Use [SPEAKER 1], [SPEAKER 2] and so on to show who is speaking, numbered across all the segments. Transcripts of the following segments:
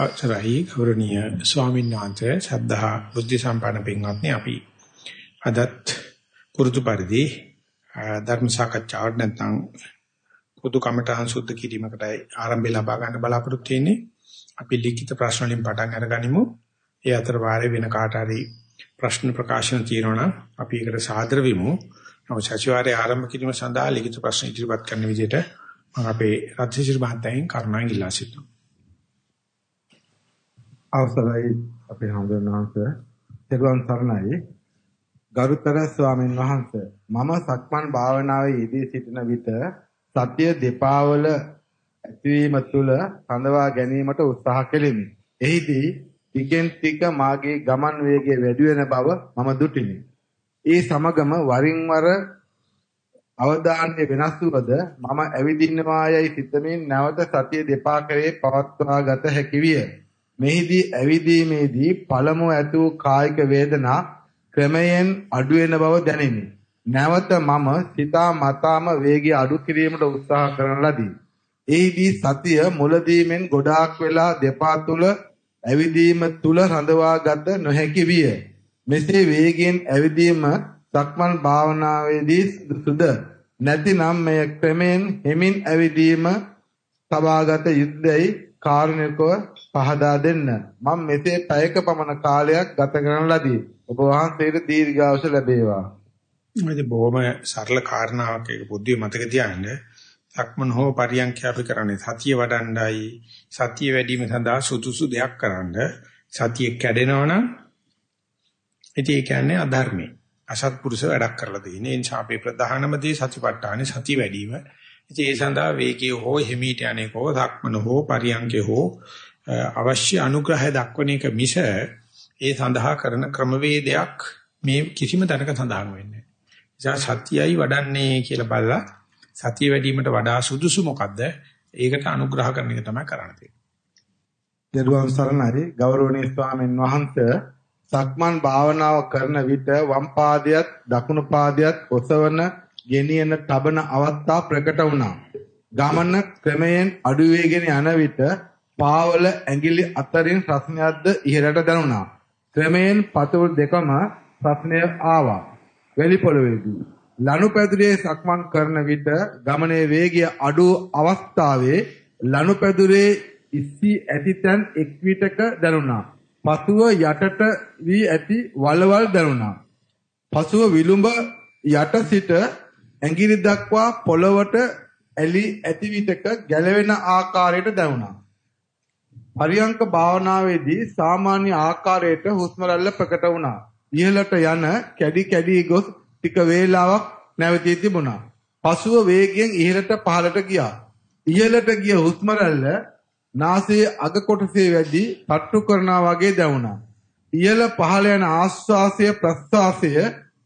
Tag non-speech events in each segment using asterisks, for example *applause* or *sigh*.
[SPEAKER 1] අවසරයි ගෞරවනීය ස්වාමීන් වහන්සේ ශ්‍රද්ධා බුද්ධ සම්පන්න පින්වත්නි අපි අදත් පුරුදු පරිදි ධර්ම සාකච්ඡාවට නැත්නම් පොදු කමඨහං සුද්ධ කිරීමකට ආරම්භය ලබා ගන්න බලාපොරොත්තු වෙන්නේ. අපි ලිඛිත ප්‍රශ්න වලින් පටන් අරගනිමු. ඒ අතර වාරේ වෙන කාට හරි ප්‍රශ්න ප්‍රකාශන තියෙනවා නම් අපි ඒකට සාදර වෙමු. නමුත් සතිವಾರයේ ආරම්භ කිරීම සඳහා ලිඛිත ප්‍රශ්න ඉදිරිපත් කරන විදිහට මම අපේ රත්නසිරි මහත්තයන් කරුණාවෙන් ඉල්ලා සිටිනවා.
[SPEAKER 2] අවසරයි අපේ හඳුනනවන්ස තෙරුවන් සරණයි ගරුතර ස්වාමීන් වහන්ස මම සක්මන් භාවනාවේ යෙදී සිටින විට සත්‍ය දෙපාවල ඇතිවීම තුළ සඳවා ගැනීමට උත්සාහ කෙලිමි. එහිදී ටිකෙන් ටික මාගේ ගමන් වේගය වැඩි වෙන බව මම දුටිමි. ඒ සමගම වරින් වර අවධානය වෙනස් වුවද මම ඇවිදින්නවායයි සිතමින් නැවත සතිය දෙපා කරේ පවත්වා ගත හැකි විය. මෙහිදී ඇවිදීමේදී පළමු ඇති වූ කායික වේදනා ක්‍රමයෙන් අඩු වෙන බව දැනිනි. නැවත මම සිතා මතාම වේගය අඩු කිරීමට උත්සාහ කරන ලදී. එහිදී සතිය මුලදීමෙන් ගොඩාක් වෙලා දෙපා තුල ඇවිදීම තුල රඳවාගත නොහැකි විය. මෙසේ වේගයෙන් ඇවිදීම සක්මන් භාවනාවේදී සුද නැතිනම් මෙය ක්‍රමෙන් හිමින් ඇවිදීම සබාගත යුද්ධයි කාරුණිකව පහදා දෙන්න. මම මෙසේ පැයක පමණ කාලයක් ගත කරන ලදී. ඔබ වහන්සේට දීර්ඝායුෂ ලැබේවා.
[SPEAKER 1] මේ බොහොම සරල කාරණාවක් ඒක බුද්ධිය මතක තියාගන්න. සක්මන් හෝ පරියන්ඛය අපි කරන්නේ සතිය වඩණ්ඩයි සතිය වැඩිම සඳහා සුදුසු දෙයක් කරන්න. සතිය කැඩෙනවනම් ඉතින් ඒ කියන්නේ අධර්මයි. අසත්පුරුෂ වැඩක් කරලා තියෙන. ඒ නිසා අපේ ප්‍රධානම දේ සතිපට්ඨානේ සතිය වැඩිම. ඉතින් ඒ සඳහා වේගය හෝ හිමීට අනේකෝ සක්මන හෝ පරියන්ඛය හෝ අවශ්‍ය අනුග්‍රහය දක්වන එක මිස ඒ සඳහා කරන ක්‍රමවේදයක් මේ කිසිම තැනක සඳහන් වෙන්නේ නැහැ. සතියයි වඩන්නේ කියලා බලලා සතිය වැඩිවීමට වඩා සුදුසු මොකද්ද? ඒකට අනුග්‍රහ කරන එක තමයි කරන්න තියෙන්නේ.
[SPEAKER 2] දරුවන් සරණයි ගෞරවනීය ස්වාමීන් වහන්සේ සක්මන් භාවනාව කරන විට වම් පාදයට දකුණු පාදයට ඔසවන ගෙනියන තබන අවස්ථා ප්‍රකට වුණා. ගමන ක්‍රමයෙන් අඩු වේගෙන යන විට පාවල ඇඟිලි අතරින් රස්නයක්ද ඉහළට දැනුණා. ක්‍රමයෙන් පතුල් දෙකම රස්නය ආවා. වැලි පොළවේදී ලනුපැදුරේ සක්මන් කරන විට ගමනේ වේගය අඩු අවස්ථාවේ ලනුපැදුරේ ඉස්සී ඇති තැන් එක් විටක දැනුණා. පසුව යටට වී ඇති වලවල් දැනුණා. පසුව විලුඹ යට සිට ඇඟිලි දක්වා පොළවට ඇලි ඇති විටක ගැලවෙන ආකාරයට දැනුණා. පරියංක භාවනාවේදී සාමාන්‍ය ආකාරයට හුස්ම රැල්ල ප්‍රකට වුණා. ඉහළට යන කැඩි කැඩි ගොස් ටික වේලාවක් නැවතී තිබුණා. පසුව වේගයෙන් ඉහළට පහළට ගියා. ඉහළට ගිය හුස්ම රැල්ල නාසයේ අග කොටසේ වැඩි තට්ටු කරනා වගේ දැනුණා. ඉහළ පහළ යන ආශ්වාසය ප්‍රශ්වාසය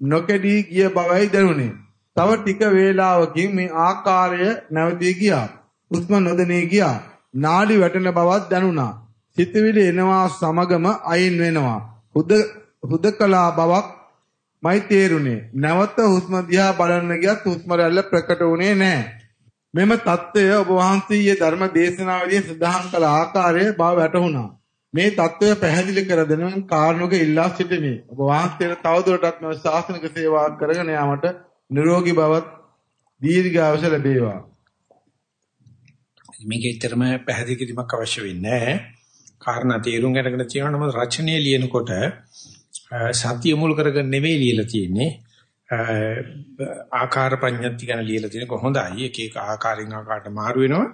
[SPEAKER 2] නොකඩී ගිය බවයි දැනුනේ. තව ටික වේලාවකින් මේ ආකාරය නැවතී ගියා. හුස්ම නොදැනී ගියා. නාඩි වැටෙන බවක් දැනුණා. සිතවිලි එනවා සමගම අයින් වෙනවා. හුද හුදකලා බවක් මයි තේරුණේ. නැවත හුස්ම දිහා බලන්න ගියත් හුස්ම රැල්ල ප්‍රකට වුණේ නැහැ. මෙම தত্ত্বය ඔබ වහන්සේගේ ධර්ම දේශනාවේදී සඳහන් කළ ආකාරය බව වැටහුණා. මේ தত্ত্বය පැහැදිලි කර දෙනවන් කාරණුක ඉල්ලා සිටිමි. ඔබ වහන්සේට තවදුරටත් මේ ශාසනික සේවාවක් කරගෙන යාමට නිරෝගී බවත් දීර්ඝායුෂ ලැබේවා.
[SPEAKER 1] මේකේතරම පැහැදිලි කිරීමක් අවශ්‍ය වෙන්නේ නැහැ. කාරණා තේරුම් ගන්නගෙන තියෙනවා නම් රචනයේ ලියනකොට සතිය මුල් කරගෙන නෙවෙයි ලියලා තියෙන්නේ. ආකාර ප්‍රඥප්ති ගැන ලියලා තියෙන කොහොඳයි එක එක ආකාරයෙන් ආකාරයට මාරු වෙනවා.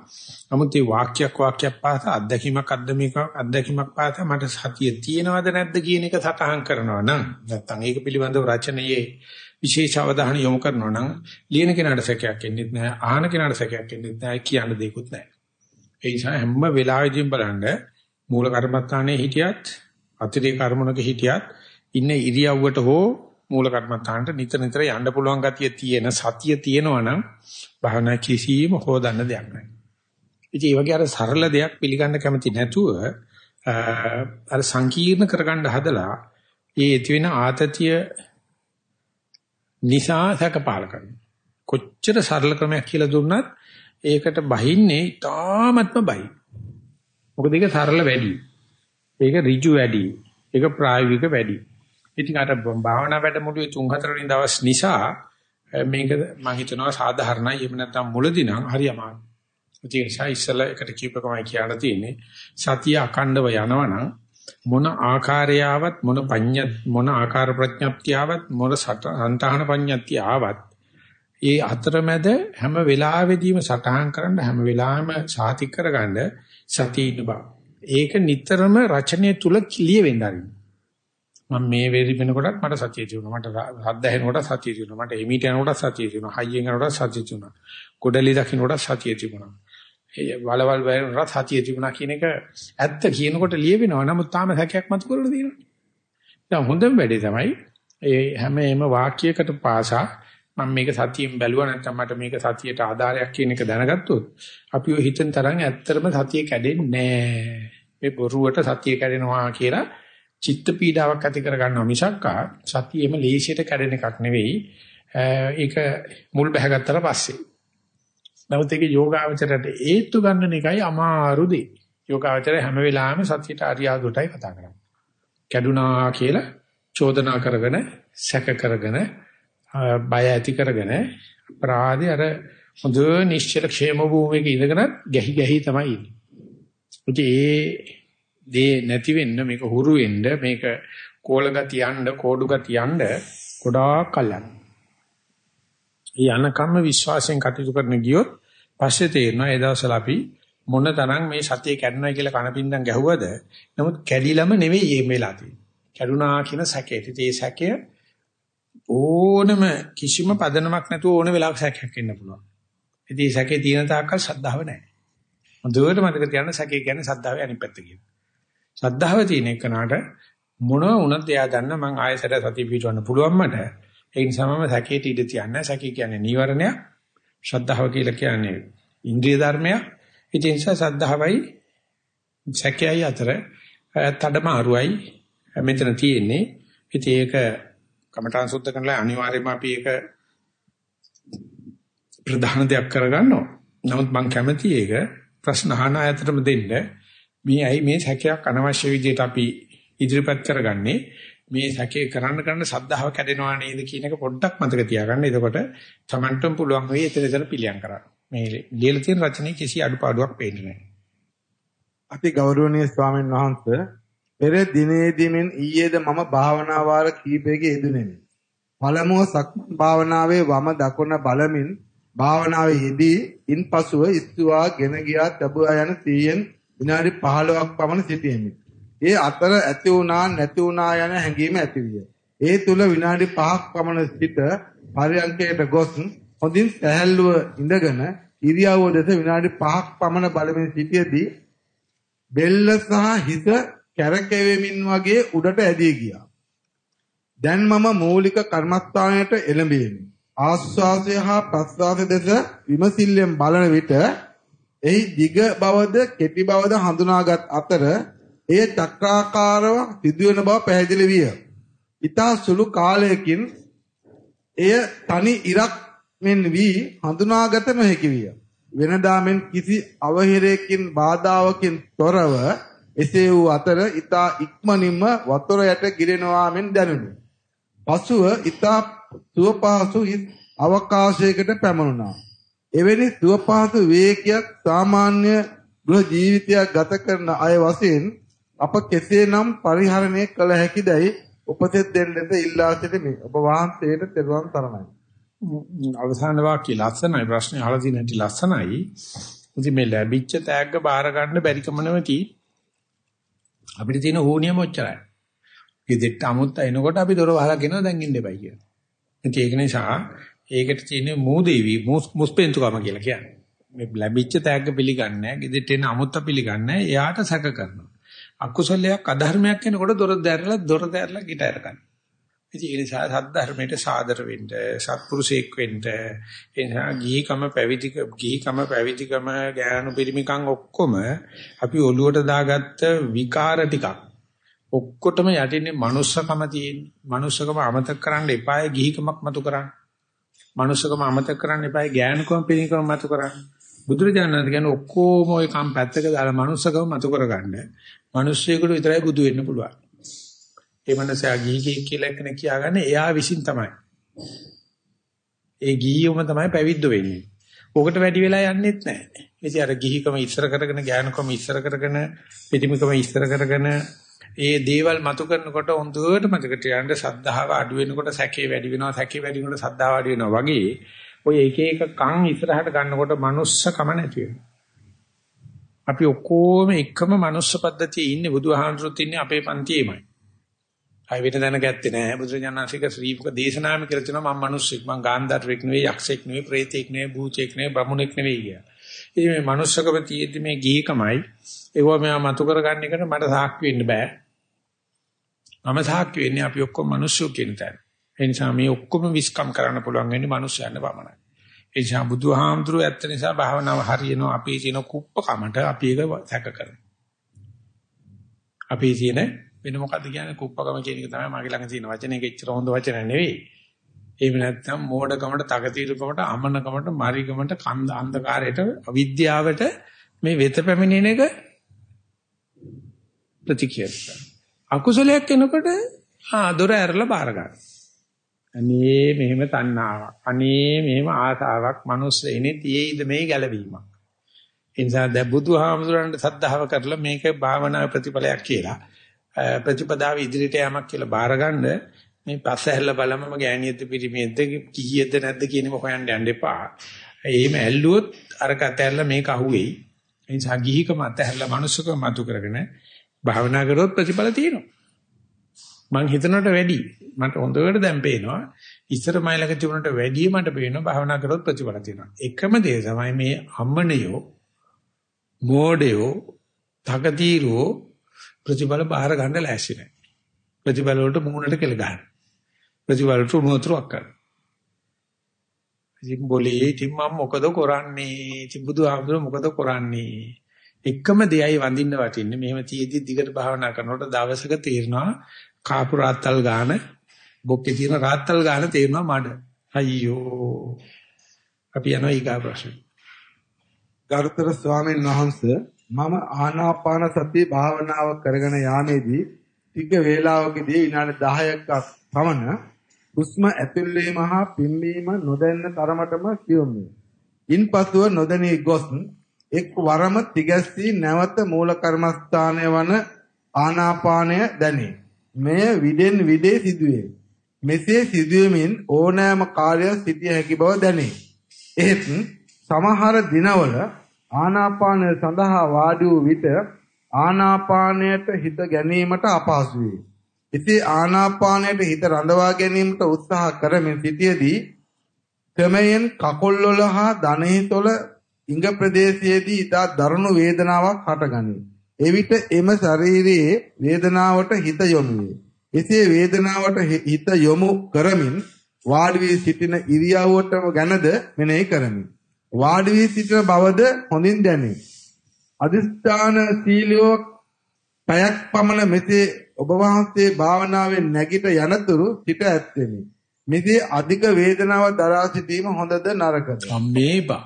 [SPEAKER 1] නමුත් මේ වාක්‍යයක් වාක්‍යයක් පාස අත්දැකීමක් අත්දැකීමක් අත්දැකීමක් පාස මට සතිය තියෙනවද නැද්ද කියන එක සටහන් කරනවා නම් නැත්නම් ඒක පිළිබඳව රචනයේ විශේෂ අවධානය යොමු කරනවා නම් ලියන කෙනාට සැකයක් එන්නේ නැහැ අහන කෙනාට සැකයක් එන්නේ නැහැ කියන්න දෙයක්වත් නැහැ. ඒ නිසා හැම වෙලාවෙදීම බලන්න මූල කර්මස්ථානයේ හිටියත් අතිරේක කර්මණක හිටියත් ඉන්න ඉරියව්වට හෝ මූල කර්මස්ථානට නිතර නිතර යන්න පුළුවන් ගතිය තියෙන සතිය තියෙනවා නම් භාවනා කිසිම හොදන්න දෙයක් නැහැ. ඉතින් ඒ වගේ අර සරල දෙයක් පිළිගන්න කැමති නැතුව අර සංකීර්ණ කරගන්න හදලා ඒ ඇති වෙන ආතතිය නිසා සැකපාල කරනවා. කොච්චර සරල ක්‍රමයක් කියලා දුන්නත් ඒකට බහින්නේ තාමත්ම බයි. මොකද ඒක සරල වැඩි. ඒක ඍජු වැඩි. ඒක ප්‍රායෝගික වැඩි. ඉතින් අර භාවනා වැඩමුළුවේ 3-4 වෙනි දවස් නිසා මේක මම හිතනවා සාධාරණයි. එහෙම නැත්නම් මුලදී නම් හරි අමාරුයි. ඒ නිසා ඉස්සලා එකට කීපකමයි කියන්න තියෙන්නේ. සතිය අකණ්ඩව යනවනම් මොන ආකාරයාවත් මොන පඤ්ඤ මොන ආකාර ප්‍රඥප්තියාවත් මොන සන්තහන පඤ්ඤප්තියාවත් ඒ අතරමැද හැම වෙලාවෙදීම සටහන් කරන්න හැම වෙලාවෙම සාතික කරගන්න සතිය ඉන්න බව. ඒක නිතරම රචනයේ තුල ලියෙවෙන්න ආරින්න. මම මේ වෙරි වෙනකොටත් මට සතිය තිබුණා. මට හද්ද ඇහෙනකොට සතිය තිබුණා. මට එමීට යනකොට සතිය තිබුණා. හයියෙන් යනකොට සතිය තිබුණා. කොඩලි දකින්නකොට සතිය තිබුණා. ඒ වලවල් වලට සතිය තිබුණා කියන එක ඇත්ත කියනකොට ලියවෙනවා. නමුත් තාම හැකයක් මතු කරලා තියෙනවා. දැන් හොඳම වැඩේ තමයි ඒ හැම එම වාක්‍යයකට පාසා මම මේක සතියෙන් බැලුවා නැත්නම් මට මේක සතියට ආධාරයක් කියන එක දැනගත්තොත් අපි ඔය හිතෙන් තරම් ඇත්තටම සතිය කැඩෙන්නේ නැහැ. මේ බොරුවට සතිය කැඩෙනවා කියලා චිත්ත පීඩාවක් ඇති කර ගන්නවා මිසක්කා සතියෙම ලේසියට කැඩෙන එකක් නෙවෙයි. ඒක මුල් බැහැගත්තට පස්සේ. නමුත් ඒක යෝගාවචරයට ඒත්තු ගන්න එකයි අමාරු දෙය. යෝගාවචරය හැම වෙලාවෙම සතියට අරියාදුටයි කතා කරන්නේ. කැඩුනා කියලා චෝදනා කරගෙන සැක කරගෙන බය ඇති කරගෙන අපරාධය අර හොඳ නිශ්චල ക്ഷേම භූමියක ඉඳගෙන ගැහි ගැහි තමයි ඉන්නේ. ඒ දේ නැති වෙන්න මේක හුරු වෙන්න මේක කෝලගත යන්න කෝඩුගත යන්න ගොඩාක් කලන. ඊ අනකම්ම විශ්වාසයෙන් කටයුතු කරන ගියොත් පස්සේ තේරෙනවා ඒ දවස්වල අපි මොන තරම් මේ සතිය කැඩුනා කියලා කනපින්නම් ගැහුවද නමුත් කැඩිලම නෙවෙයි මේ වෙලා තියෙන්නේ. කැඩුනා කියන සැකේ. ඒ සැකය ඕනම කිසිම පදනමක් නැතුව ඕන වෙලාවක සැකයක් එන්න පුළුවන්. ඉතින් මේ සැකේ තියෙන තාක්කල් ශ්‍රද්ධාව නැහැ. හොඳට මතක තියාගන්න සැකේ කියන්නේ ශ්‍රද්ධාවේ අනිත් පැත්ත කියන. ශ්‍රද්ධාව තියෙන එකනට මොන වුණත් එයා දන්න මං ආයෙසට සතිය පිටවන්න පුළුවන් මට. ඒ නිසාම සැකේට ඉඳ තියන්නේ සැකේ කියන්නේ නීවරණයක්. ශ්‍රද්ධාව කියලා කියන්නේ ඉන්ද්‍රිය ධර්මයක්. ඒ නිසා ශ්‍රද්ධාවයි සැකයයි අතර තඩමාරුවයි මෙතන තියෙන්නේ. ඉතින් ඒක කමඨාන් සුද්ධ කරලා අනිවාර්යයෙන්ම අපි ඒක ප්‍රධාන දෙයක් කරගන්නවා. නමුත් මම කැමති ඒක ප්‍රශ්න අහන අයතරම දෙන්න. මේ ඇයි මේ සැකයක් අනවශ්‍ය විදිහට අපි ඉදිරිපත් කරගන්නේ? මේ සැකේ කරන්න කරන්න සද්ධාව කැඩෙනවා නේද කියන එක පොඩ්ඩක් මතක තියාගන්න. එතකොට Tamanටම පුළුවන් වෙයි එතන එතන පිළියම් කරන්න. මේ ලියලා තියෙන රචනයේ කිසි අඩුපාඩුවක් පේන්නේ නැහැ.
[SPEAKER 2] අපි ගෞරවනීය ස්වාමීන් වහන්සේ පෙර දිනේදීමින් ඊයේද මම භාවනා වාර කීපයක යෙදුණෙමි. පළමුව සක්මන් භාවනාවේ වම දකුණ බලමින් භාවනාවේ යෙදී ඉන්පසුව ඉස්තුවා ගෙන ගියා තබුවා යන 100න් විනාඩි 15ක් පමණ සිටියෙමි. ඒ අතර ඇති වුණා නැති වුණා යන හැඟීම ඇතිවිය. ඒ තුල විනාඩි 5ක් පමණ සිට පරියන්කයට ගොස් හොඳින් සැහැල්ලුව ඉඳගෙන ඉරියව්ව දෙස විනාඩි 5ක් පමණ බලමින් සිටියේදී බෙල්ල සහ හිස කැරකෙවෙමින් වගේ උඩට ඇදී ගියා. දැන් මම මූලික කර්මස්ථානයට එළඹෙමි. ආස්වාසය හා ප්‍රස්වාසය දෙස විමසිල්ලෙන් බලන විට එහි දිග බවද කෙටි බවද හඳුනාගත් අතර එය චක්‍රාකාරව සිදුවෙන බව පැහැදිලි විය. ඊතා සුළු කාලයකින් එය තනි ඉරක් මෙන් වී හඳුනාගත නොහැකි විය. වෙනදා මෙන් කිසි අවහිරයකින් බාධාවකින් තොරව එසේ වූ අතර ඊතා ඉක්මනින්ම වතුර යට ගිරෙනවා මෙන් දැනුනි. පසුව ඊතා සුවපහසු අවකාශයකට පැමුණා. එවැනි සුවපහසු වේගයක් සාමාන්‍ය ගෘහ ජීවිතයක් ගත කරන අය වශයෙන් අප කෙසේනම් පරිහරණය කළ හැකිදයි උපදෙස් දෙන්නට ඉල්ලා සිටිමි. ඔබ වහන්සේට තෙරුවන් සරණයි.
[SPEAKER 1] අවසාන වාක්‍ය ලස්සනයි ප්‍රශ්නේ අහලා තියෙන හැටි ලස්සනයි. ඉතින් මේ ලැබිච්ච තෑග්ග බාර ගන්න බැරි කම නැති අපිට තියෙන ඕනියම ඔච්චරයි. ගෙදෙට්ට අමුත්ත එනකොට අපි දොර වහලා කියනවා දැන් ඉන්න එපයි කියලා. ඉතින් ඒක නිසා ඒකට තියෙන මූදේවි මුස්පෙන්තුකම කියලා කියන්නේ. මේ ලැබිච්ච තෑග්ග පිළිගන්නේ නැහැ. ගෙදෙට්ට එන අමුත්ත පිළිගන්නේ නැහැ. එයාට සැක කරනවා. අකුසලයක් අධර්මයක් වෙනකොට දොර දැරලා දොර දැරලා ගිට අරගන්න. ඉතින් ඒ නිසා සද්ධර්මයට සාදර වෙන්න, සත්පුරුෂයෙක් වෙන්න, ඒ නිසා ගිහිකම පැවිදික ගිහිකම පැවිදිකම ඥානු පිරිමිකම් ඔක්කොම අපි ඔළුවට දාගත්ත විකාර ටිකක්. ඔක්කොටම යටින්නේ manussකම තියෙන්නේ. manussකම අමතක කරන්න එපාය ගිහිකමක් මතු කරන්න. manussකම අමතක කරන්න එපාය ඥානකම පිරිමිකම මතු කරන්න. බුදුරජාණන් කියන්නේ ඔක්කොම ওই කම් පැත්තක දාලා manussකම මතු කරගන්න. මිනිස්සෙකුට විතරයි බුදු වෙන්න පුළුවන්. ඒ මනසා ගිහි කියලා කෙනෙක් කියාගන්නේ එයා විසින් තමයි. ඒ ගිහියොම තමයි පැවිද්ද වෙන්නේ. ඕකට වැඩි වෙලා යන්නෙත් නැහැ. ඉතින් අර ගිහිකම ඉස්සර කරගෙන ඥානකම ඉස්සර කරගෙන පිටිමකම ඉස්සර කරගෙන ඒ දේවල් මතු කරනකොට හොඳට මතක තියාගන්න සද්ධාව අඩු වෙනකොට සැකේ වැඩි වෙනවා සැකේ වැඩි වෙනකොට සද්ධාව අඩු වෙනවා වගේ ඔය එක එක කන් ඉස්සරහට ගන්නකොට manussකම නැති වෙනවා. අපි ඔක්කොම එකම manuss පද්ධතියේ ඉන්නේ බුදුහාමුදුරුත් ඉන්නේ අපේ පන්තියේමයි. අය වෙන දැන ගැත්තේ නෑ බුදුරජාණන්සේක ශ්‍රීමුක දේශනාම කියලා තියෙනවා මම මිනිස්සෙක් මම ගාන්ධාරෙක් නෙවෙයි යක්ෂයෙක් නෙවෙයි ප්‍රේතෙක් නෙවෙයි භූතෙක් නෙවෙයි බමුණෙක් නෙවෙයි කියලා. ඉතින් මේ manussකම තියෙද්දි මේ ගිහිකමයි ඒව මෙයා මතු කරගන්න එකට මට සාක්ෂි වෙන්න බෑ. මම සාක්ෂි වෙන්නේ අපි ඔක්කොම මිනිස්සු කියන තැන. ඒ නිසා මේ ඔක්කොම විස්කම් කරන්න පුළුවන් වෙන්නේ මිනිස්සුන්ට පමණයි. ඒ නිසා බුදුහාමුදුරුවෝ ඇත්ත නිසා භාවනාව හරියනවා අපි තියෙන කුප්පකමට අපි ඒක සැක කරනවා. අපි තියෙන වෙන මොකද්ද කියන්නේ කුප්පකම කියන එක තමයි මගේ ළඟ තියෙන වචනේ කෙච්චර හොඳ වචන නෙවෙයි. එහෙම නැත්නම් මෝඩකමට, තකතිරුකමට, අමනකමට, මරිකමට, කන්ද අන්ධකාරයට, අවිද්‍යාවට මේ වෙත පැමිණෙන එක ප්‍රතික්‍රියා කරනවා. අකුසලයක් එනකොට ආ දොර ඇරලා බාර ගන්න. අනේ මෙහෙම තණ්හාවක්. අනේ මෙහෙම ආසාවක් මනුස්ස එනේ තියේද මේ ගැලවීමක්. ඒ නිසා දැන් බුදුහාමුදුරන්ට සද්ධාව කරලා මේක භාවනා ප්‍රතිඵලයක් කියලා. ප්‍රතිපදාව ඉදිරියට යamak කියලා බාරගන්න මේ පස්ස ඇල්ල බලමම ගෑණියෙක්ද පිරිමියෙක්ද කීයේද නැද්ද කියන එක හොයන්න යන්න එපා. එහෙම ඇල්ලුවොත් අරක අතැල්ල මේක අහුවෙයි. ඒ නිසා ගිහිකම අතැල්ල මනුස්සකම මතු කරගෙන භාවනා කරොත් ප්‍රතිඵල තියෙනවා. මං හිතනට වැඩි මට හොඳට දැන් පේනවා ඉස්සර මයිලක තිබුණට වැඩි මට පේනවා භාවනා කරොත් ප්‍රතිඵල තියෙනවා. එකම දේ තමයි මේ අම්මනියෝ මෝඩයෝ තකතිරෝ ප්‍රතිඵල බාහිර ගන්න ලෑස්ති නැහැ. ප්‍රතිඵල වලට මුහුණට කෙල ගන්න. ප්‍රතිඵල වලට උණුතුරක් කරන. ඉතින් બોලේ ඉතින් මම මොකද කරන්නේ? ඉතින් බුදුහාමුදුර මොකද කරන්නේ? එකම දෙයයි වඳින්න වටින්නේ. මෙහෙම තියේදී දිගට භාවනා කරනකොට දවසක තීරණා කාපු රාත්තල් ගාන බොක්කේ තියෙන රාත්තල් ගාන තේරෙනවා මඩ. අයියෝ. අපි යනවා ඊගා ප්‍රශ්න.
[SPEAKER 2] ගරුතර ස්වාමීන් වහන්සේ මම ආනාපාන සතිය භාවනාව කරගෙන යාමේදී ටික වේලාවකදී විනාඩි 10ක් පමණ හුස්ම ඇතුල්වීම හා පිම්වීම නොදැන්න තරමටම කියොමි. ඉන්පසුව නොදැනී ගොස් එක් වරම තිගැස්සී නැවත මූල කර්මස්ථානය වන ආනාපානය දැනේ. මෙය විදෙන් විදේ සිදුවේ. මෙසේ සිදුවෙමින් ඕනෑම කාලයක් සිටිය හැකි බව දැනේ. එහෙත් සමහර දිනවල ආනාපානය සඳහා වාඩි වූ විට ආනාපානයට හිත ගැනීමට අපහසු වේ. ඉතින් ආනාපානයට හිත රඳවා ගැනීමට උත්සාහ කරමින් සිටියේදී ක්‍රමයෙන් කකොල්වල හා දණහිතොල ඉඟ ප්‍රදේශයේදී ඉතා දරුණු වේදනාවක් හටගනී. එවිට එම ශරීරයේ වේදනාවට හිත යොමු වේ. එසේ වේදනාවට හිත යොමු කරමින් වාඩි වී සිටින ඉරියව්වටම ගැනද මෙනෙහි කරමි. වාඩි වී සිටින බවද හොඳින් දැනේ. අදිස්ථාන සීලියෝ පැයක් පමණ මෙසේ ඔබ වහන්සේ භාවනාවෙන් නැගිට යනතුරු සිට ඇත්තෙමි. මෙසේ අධික වේදනාව දරා සිටීම හොඳද නරකද?
[SPEAKER 1] අම්මේපා.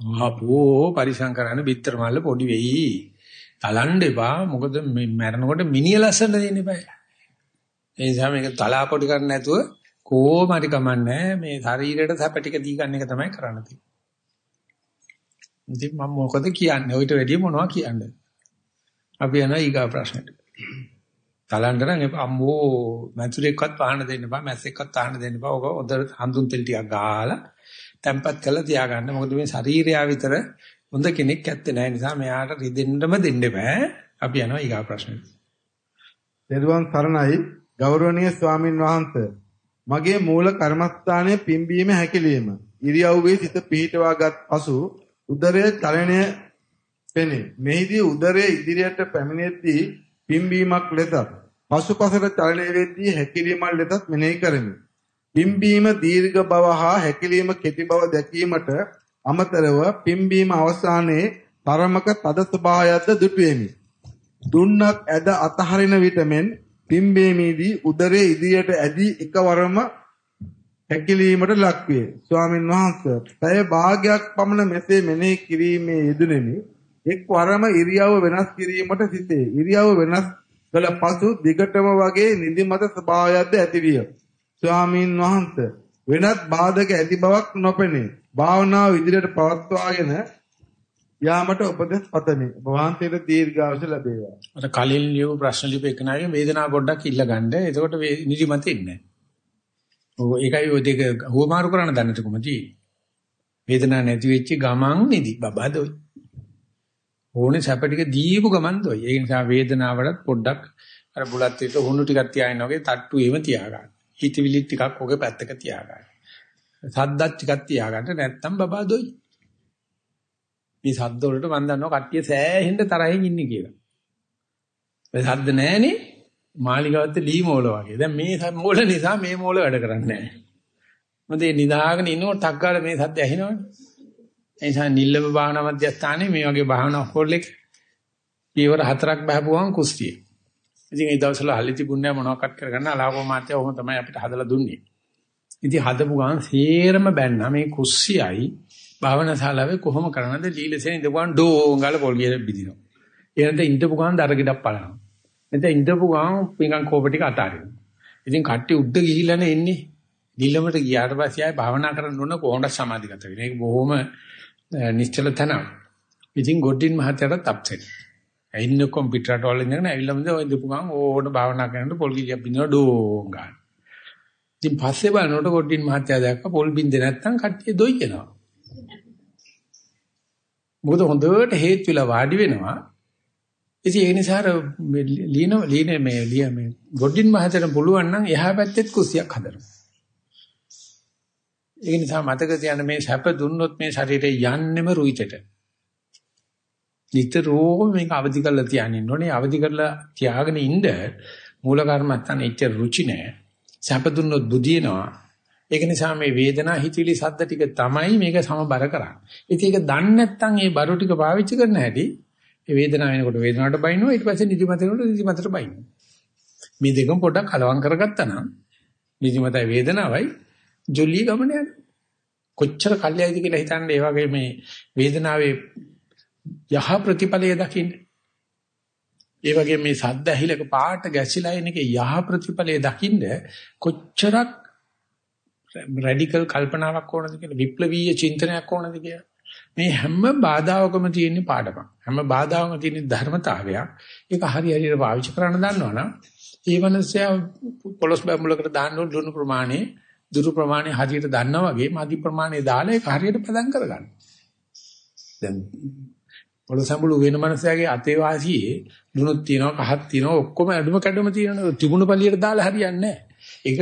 [SPEAKER 1] ආපෝ පරිසං කරන්න බිත්තර මල්ල පොඩි වෙයි. තලන්න එපා. මොකද මේ මැරෙනකොට මිනිය ලස්සන දෙන්න එපා. ඒ නිසා මේක තලා පොඩි කරන්න නැතුව කොහොම හරි කමන්නේ මේ ශරීරයට සැප ටික දී ගන්න එක තමයි කරන්න තියෙන්නේ. ඉතින් මම මොකද කියන්නේ? ඔయిత වැඩිය මොනවද කියන්නේ? අපි යනවා ඊගා ප්‍රශ්නෙට. තලන්න නම් අම්මෝ මැතුරේක්වත් පහන දෙන්න බෑ මැස්සෙක්වත් පහන දෙන්න බෑ. ඔක හොඳ හඳුන් තෙල් ටිකක් ගාලා තැම්පත් කරලා තියාගන්න. මොකද මේ ශරීරය විතර හොඳ කෙනෙක් ඇත්තේ නැහැ නිසා මෙයාට රිදෙන්නම දෙන්න බෑ. අපි යනවා ඊගා ප්‍රශ්නෙට.
[SPEAKER 2] දෙදුවන් සරණයි ගෞරවනීය ස්වාමින් වහන්සේ මගේ මූල කර්මස්ථානයේ පිම්බීම හැකිලිම ඉරියව්වේ සිත පිහිටවාගත් පසු උදරයේ චලනය පෙනේ. මෙහිදී උදරයේ ඉදිරියට පැමිණෙද්දී පිම්බීමක් ලෙසත් පසුපසට චලනය වෙද්දී හැකිලීමක් ලෙසත් මෙනෙහි කරමි. පිම්බීම දීර්ඝ බව හා හැකිලීම කෙටි බව දැකීමට අමතරව පිම්බීම අවසානයේ තරමක තද ස්වභාවයක්ද දුටුවෙමි. දුන්නක් ඇද අතහරින විට මෙන් පිම්බීමේදී උදරයේ ඉදිරියට ඇදී එකවරම හැකිලීමට ලක්වේ. ස්වාමින් වහන්සේ, පැය භාගයක් පමණ මෙසේ මෙනෙහි කිරීමේ යෙදුණෙමි. එක්වරම ඉරියව්ව වෙනස් කිරීමට සිටේ. ඉරියව්ව වෙනස් කළ පසු දිගටම වගේ නිදිමත ස්වභාවයක්ද ඇතිවිය. ස්වාමීන් වහන්සේ වෙනත් බාධක ඇති බවක් නොපෙනේ. භාවනාව ඉදිරියට පවත්වාගෙන යාමට උපදෙස් පතමි. වහන්සේට දීර්ඝායුෂ ලැබේවා.
[SPEAKER 1] අර කලින් ලියපු ප්‍රශ්න ලියපු එකනාගේ වේදනාව පොඩ්ඩක් ඉල්ල ගන්න. එතකොට නිදිමත ඉන්නේ. ඔව් ඒකයි ඔය දෙක හුවමාරු කරන්න දන්නට කොහොමද? වේදනාවක් නැති වෙච්ච ගමන් නිදි බබදොයි. ඕනේ සැප ටික දීපු ගමන් දොයි. ඒ නිසා වේදනාවලත් පොඩ්ඩක් අර බුලත් විතර හුණු ටිකක් තියාගෙන වගේ තට්ටු එහෙම තියාගන්න. හිතවිලි ටිකක් ඔගේ පැත්තක තියාගන්න. සද්දත් ටිකක් තියාගන්න නැත්තම් බබදොයි. මේ සද්ද වලට මම දන්නවා කට්ටිය සෑහෙන්න තරහින් ඉන්නේ කියලා. ඒ සද්ද නැහනේ මාලිගාවත් ලී මෝල වගේ. දැන් මේ මෝල නිසා මේ මෝල වැඩ කරන්නේ නැහැ. මොකද මේ නිදාගෙන ඉන්නකොට ටක් ගාලා මේ සද්ද ඇහෙනවනේ. ඒ නිසා නිල්ලම භාවනා මධ්‍යස්ථානයේ මේ වගේ භාවනා හොල්ලෙක් ඊවර හතරක් බහපුවාම කුස්තිය. ඉතින් ඒ දවස්වල හලි තිබුණේ මොනවක්වත් කරගන්න අලාපෝ මාත්‍ය ඔහොම තමයි අපිට හදලා දුන්නේ. ඉතින් හදපු ගමන් සේරම බැන්නා මේ කුස්සියයි භාවනා ශාලාවේ කොහොම කරනද ලීලසේ ඉඳපුවාන් ඩෝංගල පොල් ගිය බිදිනවා. එනද ඉඳපු ගමන් දරගෙඩක් පලනවා. එතෙන් ඉඳපු ගමන් පිඟන් කෝප ටික අතාරිනවා. ඉතින් කට්ටිය උඩ ගිහිල්ලානේ එන්නේ. නිල්ලමට ගියාට පස්සේ ආයේ භාවනා කරන්න ඕන කොහොමද සමාධිගත වෙන්නේ. ඒක බොහොම නිශ්චල තැනක්. ඉතින් ගොඩින් මහත්තයාට අප්සෙට්. ඇයින්න කම්පියුටරට වල ඉඳගෙන ඇවිල්ලා මම ඔය ඉඳපු ගමන් ඕන භාවනා කරනකොට පොල් ගිලියක් බින්දනවා ඩෝංගා. ඉතින් පස්සේ බලනකොට ගොඩින් මහත්තයා දැක්ක පොල් බින්දේ නැත්තම් කට්ටිය දොයි කියනවා. මොකද හොඳට හේතු වෙලා වාඩි වෙනවා. ඉතින් ඒ නිසා ලීන ලීන මේ ලිය මේ ගොඩින් මහතට පුළුවන් නම් එහා පැත්තෙත් කුස්සියක් හදනවා. ඒ නිසා මතක තියාගන්න මේ සැප දුන්නොත් මේ ශරීරේ යන්නෙම රුයිතට. නිතරම මේක අවදි කරලා තියාගෙන ඕනේ. අවදි කරලා තියාගෙන ඉන්න මූල කර්මත්තන් එච්චර රුචි නෑ. සැප දුන්නොත් බුදිනවා. ඒක නිසා මේ වේදනා හිතවිලි සද්ද ටික තමයි මේක සමබර කරන්නේ. ඉතින් ඒක දන්නේ නැත්නම් මේ බරු ටික පාවිච්චි කරන හැටි ඒ වේදනාව වෙනකොට වේදනාවට බයින්නවා ඊට පස්සේ නිදිමත වෙනකොට නිදිමතට බයින්නවා. මේ දෙකම පොඩ්ඩක් කලවම් කරගත්තා නම් නිදිමතයි වේදනාවයි ජොලිය ගමන යන. කොච්චර කල්යයිද කියලා හිතන්නේ ඒ වගේ මේ වේදනාවේ යහ ප්‍රතිඵලය දකින්න. ඒ වගේ මේ සද්ද ඇහිලක පාට ගැසිලා එන එකේ යහ ප්‍රතිඵලය දකින්න කොච්චරක් රැඩිකල් කල්පනාවක් ඕනද කියලා විප්ලවීය චින්තනයක් ඕනද කියලා මේ හැම බාධාවකම තියෙන පාඩමක්. හැම බාධාවකම තියෙන ධර්මතාවයක්. ඒක හරි හරියට පාවිච්චි කරන්න දන්නවනම් ඒ මනසයා පොලොස් බැඹුලකට දාන්න ඕන දුරු ප්‍රමාණය දුරු ප්‍රමාණය හරියට දන්නා වගේ මදි ප්‍රමාණය දාලා ඒක හරියට පදම් කරගන්න. දැන් පොලොස් බැඹුලු වෙන මනසයාගේ අතේ වාසියේ දුනුත් තියෙනවා කහක් තියෙනවා ඔක්කොම අඩුම කැඩුම තියෙනවා. තිබුණු පළියට දාලා හරියන්නේ නැහැ. ඒක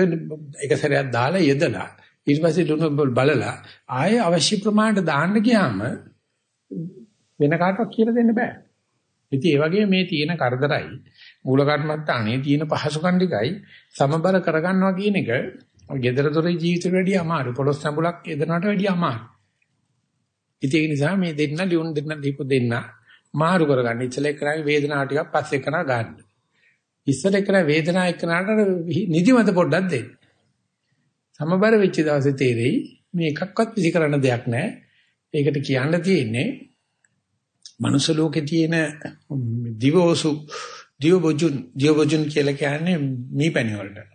[SPEAKER 1] එක සැරයක් දාලා යදලා ඊට පස්සේ ලුණු බලලා ආයේ අවශ්‍ය ප්‍රමාණයට දාන්න ගියාම වෙන කාටවත් කියලා දෙන්න බෑ. ඉතින් ඒ වගේ මේ තියෙන කරදරයි මූල කර්මත්තානේ තියෙන පහසුකම් ටිකයි සමබර කරගන්නවා කියන එක gedara dore ජීවිතේට වැඩිය අමාරු. පොළොස් සම්බුලක් එදනට වැඩිය අමාරු. ඉතින් ඒ නිසා මේ දෙන්න ලියුම් දෙන්න දීපු දෙන්න මාරු කරගන්න. ඉතලේ කරන්නේ වේදනාව ටිකක් පස්සේ කරන ගන්න. ඉස්සර එකන වේදනාව එක්කනට නිදිමත පොඩ්ඩක් දෙන්න. සමබර වෙච්ච දවසේ තේරෙයි මේ එකක්වත් පිළි කරන්න දෙයක් නැහැ. ඒකට කියන්න තියෙන්නේ මනුස්ස ලෝකේ තියෙන දිවෝසු දිවබොජුන් දිවබොජුන් කියලා කියන්නේ මීපැණි වලට.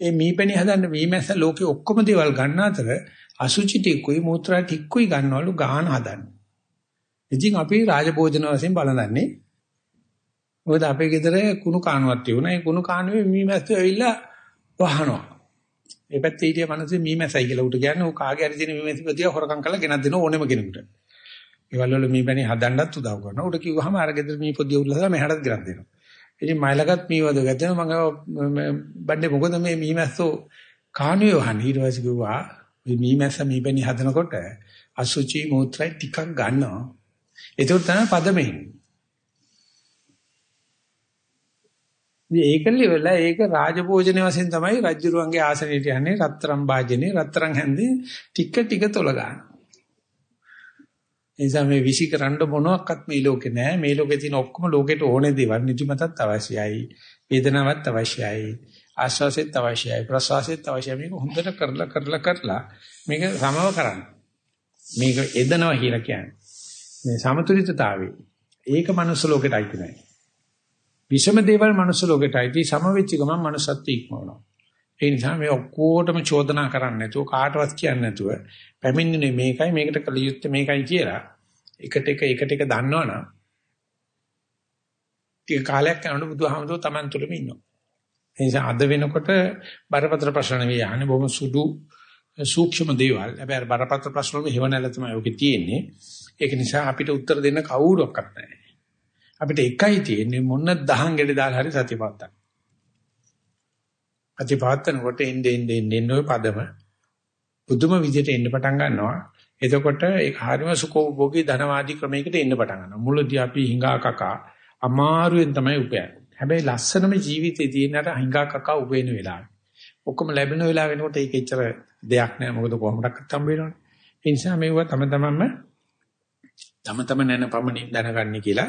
[SPEAKER 1] ඒ මීපැණි හදන්න මීමැස්ස ලෝකේ ඔක්කොම දේවල් ගන්න අතර අසුචි ටිකුයි මූත්‍රා ටිකුයි ගන්නවලු ගාන හදන්න. ඉතින් අපි රාජභෝජන වශයෙන් බලනන්නේ මොකද අපේ ගෙදර කුණු කානුවක් තියුණා. ඒ කුණු කානුවේ මීමැස්සෝ ඇවිල්ලා වහනවා. ඒ පැත්තේ හිටිය මිනිස්සු මීමැසයි කියලා උට කියන්නේ. ਉਹ කාගේ හරි දින මීමැසි ප්‍රතිය හොරකම් කරලා ගෙනත් දෙන ඕනෙම කෙනෙකුට. ඒවල වල මීපැණි හදන්නත් උදව් කරනවා. උට කිව්වහම අර ගෙදර මී පොදිය උල්ලලා මෙහාටත් ගෙනත් දෙනවා. ඉතින් මයිලගත් මීවද ගත්තම මම බණ්ඩේ මොකද මේ මීමැස්සෝ කානුවේ වහන්නේ ඊට පස්සේ කිව්වා මේ මීමැස්ස මීපැණි හදනකොට අසුචි මූත්‍රා ටිකක් ගන්නවා. ඒක තමයි පදමේ. ඒක liverලා ඒක රාජභෝජන වශයෙන් තමයි රජුරුවන්ගේ ආසනයට යන්නේ රත්තරන් භාජනේ රත්තරන් හැන්දේ ටික ටික තොල ගන්න. එනිසා මේ විසි කරන්න මොනවත් මේ ලෝකේ නැහැ. මේ ලෝකේ තියෙන ඔක්කොම ලෝකෙට ඕනේ දේවල් නිදිමතත් අවශ්‍යයි. වේදනාවක් අවශ්‍යයි. ආශ්වාසෙත් අවශ්‍යයි. ප්‍රශ්වාසෙත් අවශ්‍යයි. මේක හොඳට කරලා කරලා කරලා මේක සමව කරන්න. මේක එදනවා කියලා කියන්නේ. මේ සමතුලිතතාවය. ඒක මනුස්ස ලෝකෙට අයිති නැහැ. විෂම දේවල් මනුස්ස ලෝකෙට අයිති සම වෙච්ච ගමන් මනුස්සත්ව ඉක්මවනවා. ඒ නිසා මේ ඔක්කොටම චෝදනා කරන්නේ නැතුව කාටවත් කියන්නේ නැතුව පැමිණෙන්නේ මේකයි මේකට කළ යුත්තේ මේකයි කියලා එකට එක එකට එක දන්නවනම් ටික කාලයක් යනකොට බුදුහාමුදුරුවෝ Taman තුලම ඉන්නවා. ඒ නිසා අද වෙනකොට බරපතල ප්‍රශ්න නෙවෙයි අහන්නේ බොහොම සුදු සූක්ෂම දේවල්. හැබැයි බරපතල ප්‍රශ්න වල හේව නැල තමයි ඔකේ තියෙන්නේ. ඒක නිසා අපිට උත්තර දෙන්න කවුරක්වත් නැහැ. අපිට එකයි තියෙන්නේ මොන දහං ගෙඩි දාලා හරි සතිපත්තක්. ප්‍රතිපාතනකොට එන්නේ එන්නේ එන්නේ ඔය පදම බුදුම විදිහට එන්න පටන් ගන්නවා. එතකොට ඒක හරිම සුඛෝභෝගී ධනවාදී ක්‍රමයකට එන්න පටන් ගන්නවා. මුලදී අපි හිඟා කකා අමාරුවෙන් තමයි උපයන්නේ. හැබැයි ලස්සනම ජීවිතේ තියෙනට හිඟා කකා උපේන වෙලාව. ඔක්කොම ලැබෙන වෙලාව වෙනකොට ඒක එච්චර දෙයක් නෑ. මොකද කොහොමඩක්වත් හම්බ වෙනවනේ. ඒ නිසා මේව තම තමන්ම තම තම නැන පමණින් දැනගන්න කියලා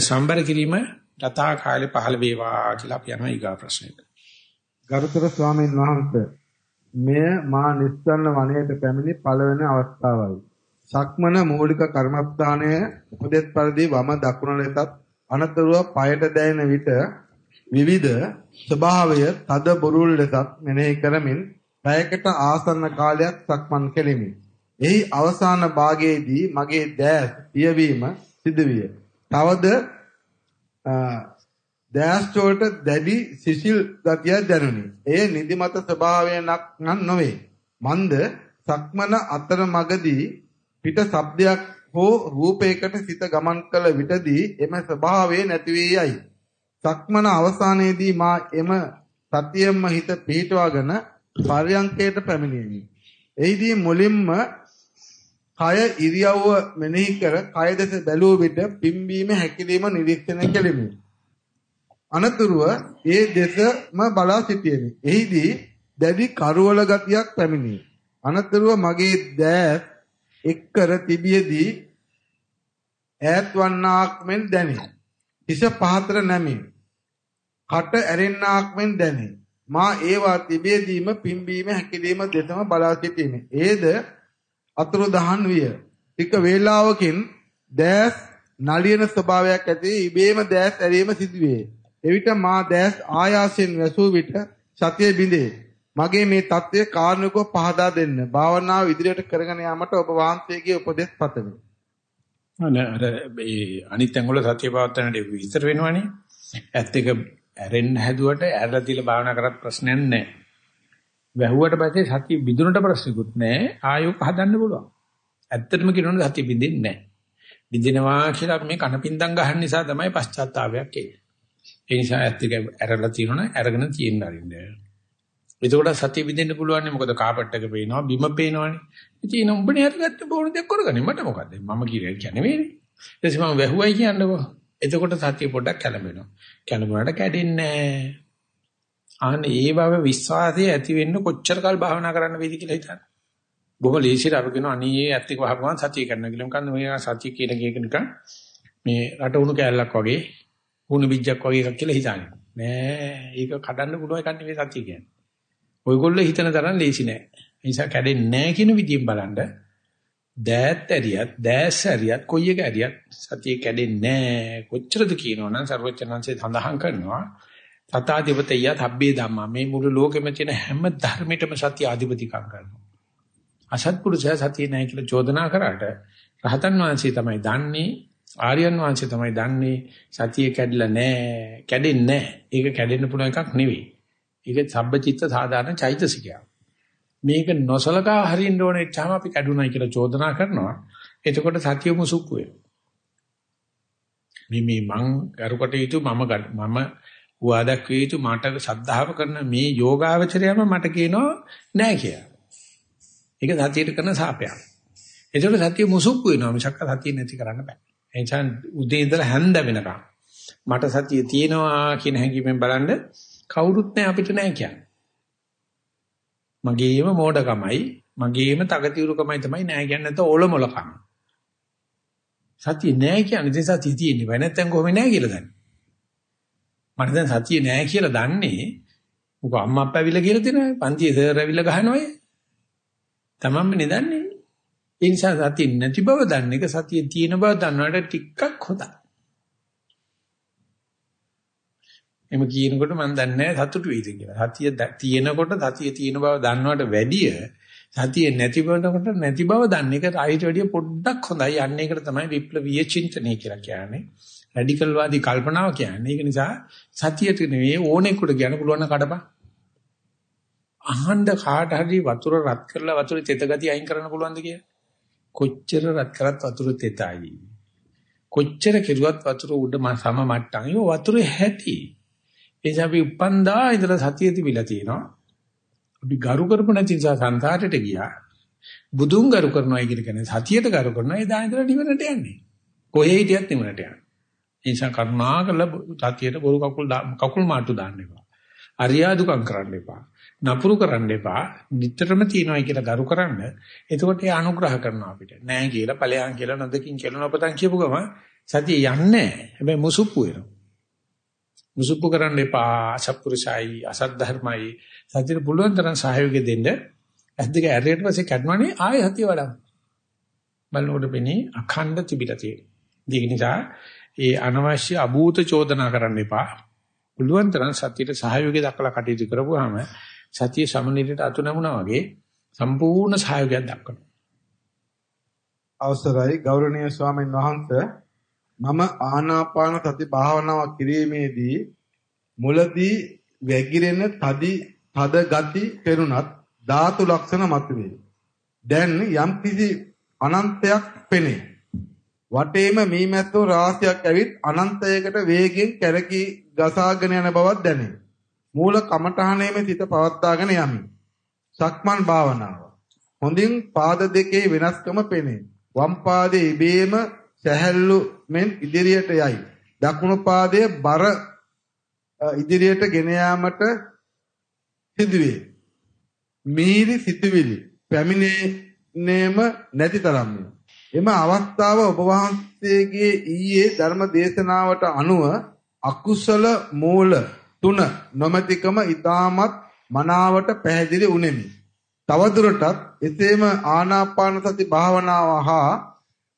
[SPEAKER 1] සම්බර කිරීම රතා කාලේ පහළ වේවා කියලා අපි යනවා ඊගා ප්‍රශ්නෙට.
[SPEAKER 2] ගරුතර ස්වාමීන් වහන්සේ මෙය මා නිස්සන්න වනයේට පැමිණි පළවෙනි අවස්ථාවයි. සක්මන මූලික කර්මස්ථානය උපදෙස් පරිදි වම දකුණ ලෙසත් අනතුරුව পায়ට දැනෙන විට විවිධ ස්වභාවය තද බුරුල් ලෙසත් මෙනෙහි කරමින් පැයකට ආසන්න කාලයක් සක්මන් කෙලිමි. එහි අවසාන භාගයේදී මගේ දෑස් පියවීම සිදුවිය. තවද දෑස් වලට දැඩි සිසිල් ගතියක් දැනුනි. එය නිදිමත ස්වභාවයක් නම් නොවේ. මන්ද සක්මන අතර මගදී පිට ශබ්දයක් හෝ රූපයකට සිත ගමන් කළ විටදී එම ස්වභාවය නැති වී යයි. සක්මන අවසානයේදී මා එම සතියෙන්ම හිත පිහිටවාගෙන පර්යංකයට පැමිණෙමි. එහිදී මුලින්ම කය ඉරියව්ව මෙනෙහි කර කය දෙස බැලුව විට පිම්බීම හැකිලිම නිරීක්ෂණය කෙලිමි. අනතුරුව ඒ දෙසම බලා සිටියෙමි. එහිදී දැඩි කරවල ගතියක් පැමිණි. අනතුරුව මගේ දෑත් එක්කර තිබියදී ඈත් වන්නාක් මෙන් දැනේ. හිස පහතර නැමේ. කට ඇරෙන්නාක් මෙන් දැනේ. මා ඒවා තිබෙදීම පිම්බීම හැකිලිම දෙසම බලා සිටිමි. ඒද අතුරු දහන් විය. ටික වේලාවකින් දැස් නලියන ස්වභාවයක් ඇති ඉබේම දැස් ඇරීම සිදුවේ. එවිට මා දැස් ආයාසයෙන් වැසූ විට සතිය බිඳේ. මගේ මේ தත්ත්වය කාරණකව පහදා දෙන්න. භාවනාව ඉදිරියට කරගෙන යාමට ඔබ වහන්සේගේ උපදෙස් පතමි.
[SPEAKER 1] අනේ අර මේ අනිත් ඇඟවල සතිය පවත්වන්නට විස්තර වෙනවනේ. ඇත්ත එක ඇරෙන්න හැදුවට ඇරලා තියලා භාවනා කරත් ප්‍රශ්නයක් නැහැ. වැහුවට පස්සේ සතිය බිඳුනට ප්‍රශ්නකුත් නැහැ. ආයෝක හදන්න පුළුවන්. ඇත්තටම කියනොත් සතිය බිඳින්නේ නැහැ. බිඳිනවා කියලා මේ කනපින්දම් ගහන්න නිසා තමයි පශ්චාත්තාවයක් එන්නේ. ඒ නිසා ඇත්ත එක ඇරලා තියෙනවනේ අරගෙන තියෙන්න අරින්න. එතකොට සතිය විඳින්න පුළුවන් මොකද කාපට් එක පේනවා බිම පේනවනේ. ඉතින් උඹනේ අරගත්ත බෝන දෙයක් කරගන්නේ මට මොකද මම කියන්නේ කියන්නේ නෙවෙයි. ඊට පස්සේ මම වැහුවයි කියන්නකෝ. එතකොට සතිය පොඩ්ඩක් කැළඹෙනවා. කැළඹුණාට කැඩෙන්නේ නැහැ. අනේ ඒ බව විශ්වාසය ඇති වෙන්න කොච්චර කල් භාවනා කරන්න වේද කියලා හිතන්න. බොහොම ලේසියට අපි කියනවා අනේ ඇත්තක වහපුවාන් සතිය කරනවා කියලා. මොකන්ද මේ සතිය කියන එක නිකන් මේ රට උණු කෑල්ලක් වගේ උණු බිජ්ජක් වගේ එකක් කියලා හිතන්නේ. නෑ ඒක කඩන්න පුළුවන් එකක් නෙවෙයි සතිය කියන්නේ. ඔයගොල්ලෝ හිතන තරම් ලේසි නෑ. ඒ නිසා කැඩෙන්නේ නෑ කියන විදියෙන් බලන්න දෑත් ඇරියත් දෑස් ඇරියත් කොයි එක ඇරියත් සතිය කැඩෙන්නේ නෑ. කොච්චරද කියනවනම් සර්වචනංශේ සඳහන් කරනවා සතාධිපතය තබ්බේ ධම්මා මේ මුළු ලෝකෙම තියෙන හැම ධර්මයකම සත්‍ය අධිපතිකම් කරනවා. අසත්පුරුෂයා සතිය නැහැ කියලා චෝදනා කරාට රහතන් වහන්සේ තමයි දන්නේ ආර්යයන් වහන්සේ තමයි දන්නේ සතිය කැඩිලා නැහැ කැඩෙන්නේ නැහැ. ඒක කැඩෙන්න පුළුවන් එකක් නෙවෙයි. ඒක සබ්බචිත්ත සාධාරණ චෛතසිකයක්. මේක නොසලකා හරින්න ඕනේ එච්චාම අපි කැඩුනයි කියලා චෝදනා කරනවා. එතකොට සතිය මුසුක්කු වෙනවා. මේ මේ මං කරුකට යුතු මම මම උවාදක් වේ යුතු මට සද්ධාව කරන මේ යෝගාවචරයම මට කියනවා නෑ කියලා. ඒක සතියට කරන සාපයක්. ඒතකොට සතිය මුසුක්කු වෙනවා මිසක් සතිය නැති කරන්න බෑ. ඒ නිසා උදේ ඉඳලා හැන්ද වෙනකම් මට සතිය තියෙනවා කියන හැඟීමෙන් බලන්න කවුරුත් නෑ අපිට නෑ කියන්නේ. මගේම මෝඩකමයි මගේම තකතිරුකමයි තමයි නෑ කියන්නේ නැත්නම් ඔලොමලකම. සතිය නෑ කියන්නේ ඉතින් සතිය තියෙන්නේ වෙ නැත්නම් කොහොම නෑ කියලා දන්නේ. මට දැන් සතිය නෑ කියලා දන්නේ මොකෝ අම්මා අප්පා ඇවිල්ලා කියලා දෙනවා. පන්තියේ සර් ඇවිල්ලා ගහනවා. තමන්ම නෙදන්නේ. ඒ නිසා සතිය නැති බව දන්න එක සතිය තියෙන බව දන්නවට ටිකක් හොඳයි. එම කියනකොට මම දන්නේ නැහැ සතුටු වෙයිද කියලා. සතිය තියෙනකොට සතිය තියෙන බව දන්නවට වැඩිය සතිය නැති බවකට නැති බව දන්න එක ආයෙත් වැඩිය පොඩ්ඩක් හොඳයි. අන්න ඒකට තමයි විප්ලවීය චින්තනය කියලා කියන්නේ. රැඩිකල් වාදී කල්පනාව කියන්නේ. ඒක නිසා සතියට නෙවෙයි ඕනෙකට කියන්න පුළුවන් කඩපන්. අහන්න කාට හරි වතුර රත් කරලා වතුරේ තෙත ගතිය අයින් කරන්න පුළුවන්ද කියලා? කොච්චර රත් කරත් වතුර තෙතයි. කොච්චර කෙරුවත් වතුර උඩ සම මට්ටම්. ඒ වතුරේ හැටි. ඒ අපි උපන්දා ඉඳලා සතිය තිබිලා තියෙනවා. අපි ගරු කරපු නැති නිසා සංසාරයට ගියා. බුදුන් ගරු කරනවා කියන කෙනේ සතියට ගරු කරනවා ඒ දා ඉඳලා නිවනට යන්නේ. කොහේ හිටියත් නිවනට යන්නේ. ඒ නිසා කරුණාකරලා සතියට බොරු කකුල් කකුල් මාට්ටු දාන්න එපා. අරියාදුකම් කරන්න එපා. නපුරු කරන්න එපා. නිතරම තියනවායි කියලා ගරු කරන්න. එතකොට ඒ අනුග්‍රහ කරනවා අපිට. නෑ කියලා ඵලයන් කියලා නොදකින් කියලා නොපතන් කියපු ගම සතිය යන්නේ නැහැ. හැබැයි මුසුප්පු වෙනවා. මුසුප්පු කරන්න එපා. අසත්පුරුෂයි, අසත් ධර්මයි. සතියට පුළුවන් තරම් සහයෝගය දෙන්න. ඇස් දෙක ඇරෙට පස්සේ කඩනවනේ ආයෙ සතිය වඩන්න. බලනකොට වෙන්නේ අඛණ්ඩ තිබිලා තියෙනවා. ඒක නිසා ඒ අනවශ්‍ය අභූත චෝදනා කරන්න එපා. පුළුවන් තරම් සතියට සහයෝගය දක්වලා කටයුතු කරපුවාම සතිය සමනිරයට අතු නැමුණා වගේ සම්පූර්ණ සහයෝගයක් දක්වනවා.
[SPEAKER 2] අවසරයි ගෞරවනීය ස්වාමීන් වහන්සේ මම ආනාපාන සති භාවනාව කිරීමේදී මුලදී වැగిරෙන තදි තද ගති පෙරුණත් ධාතු ලක්ෂණ මතුවේ. දැන් යම් කිසි අනන්තයක් පෙනේ. වටේම මීමැස්සෝ රාශියක් ඇවිත් අනන්තයකට වේගෙන් කැරකී ගසාගෙන යන බවක් දැනේ. මූල කමඨහණේම සිත පවත්වාගෙන යමි. සක්මන් භාවනාව. හොඳින් පාද දෙකේ වෙනස්කම පෙනේ. වම් පාදයේ ඉබේම සැහැල්ලු මෙන් ඉදිරියට යයි. දකුණු පාදයේ බර ඉදිරියට ගෙන යාමට සිදුවේ. මීරි සිතුවිලි පැමිණෙන්නේම නැති තරම්ය. එම අවස්ථාව ඔබ වහන්සේගේ ඊයේ ධර්ම දේශනාවට අනුව අකුසල මූල තුන නොමැතිකම ඊටමත් මනාවට පැහැදිලි වුනේමි. තවදුරටත් එසේම ආනාපාන සති භාවනාව හා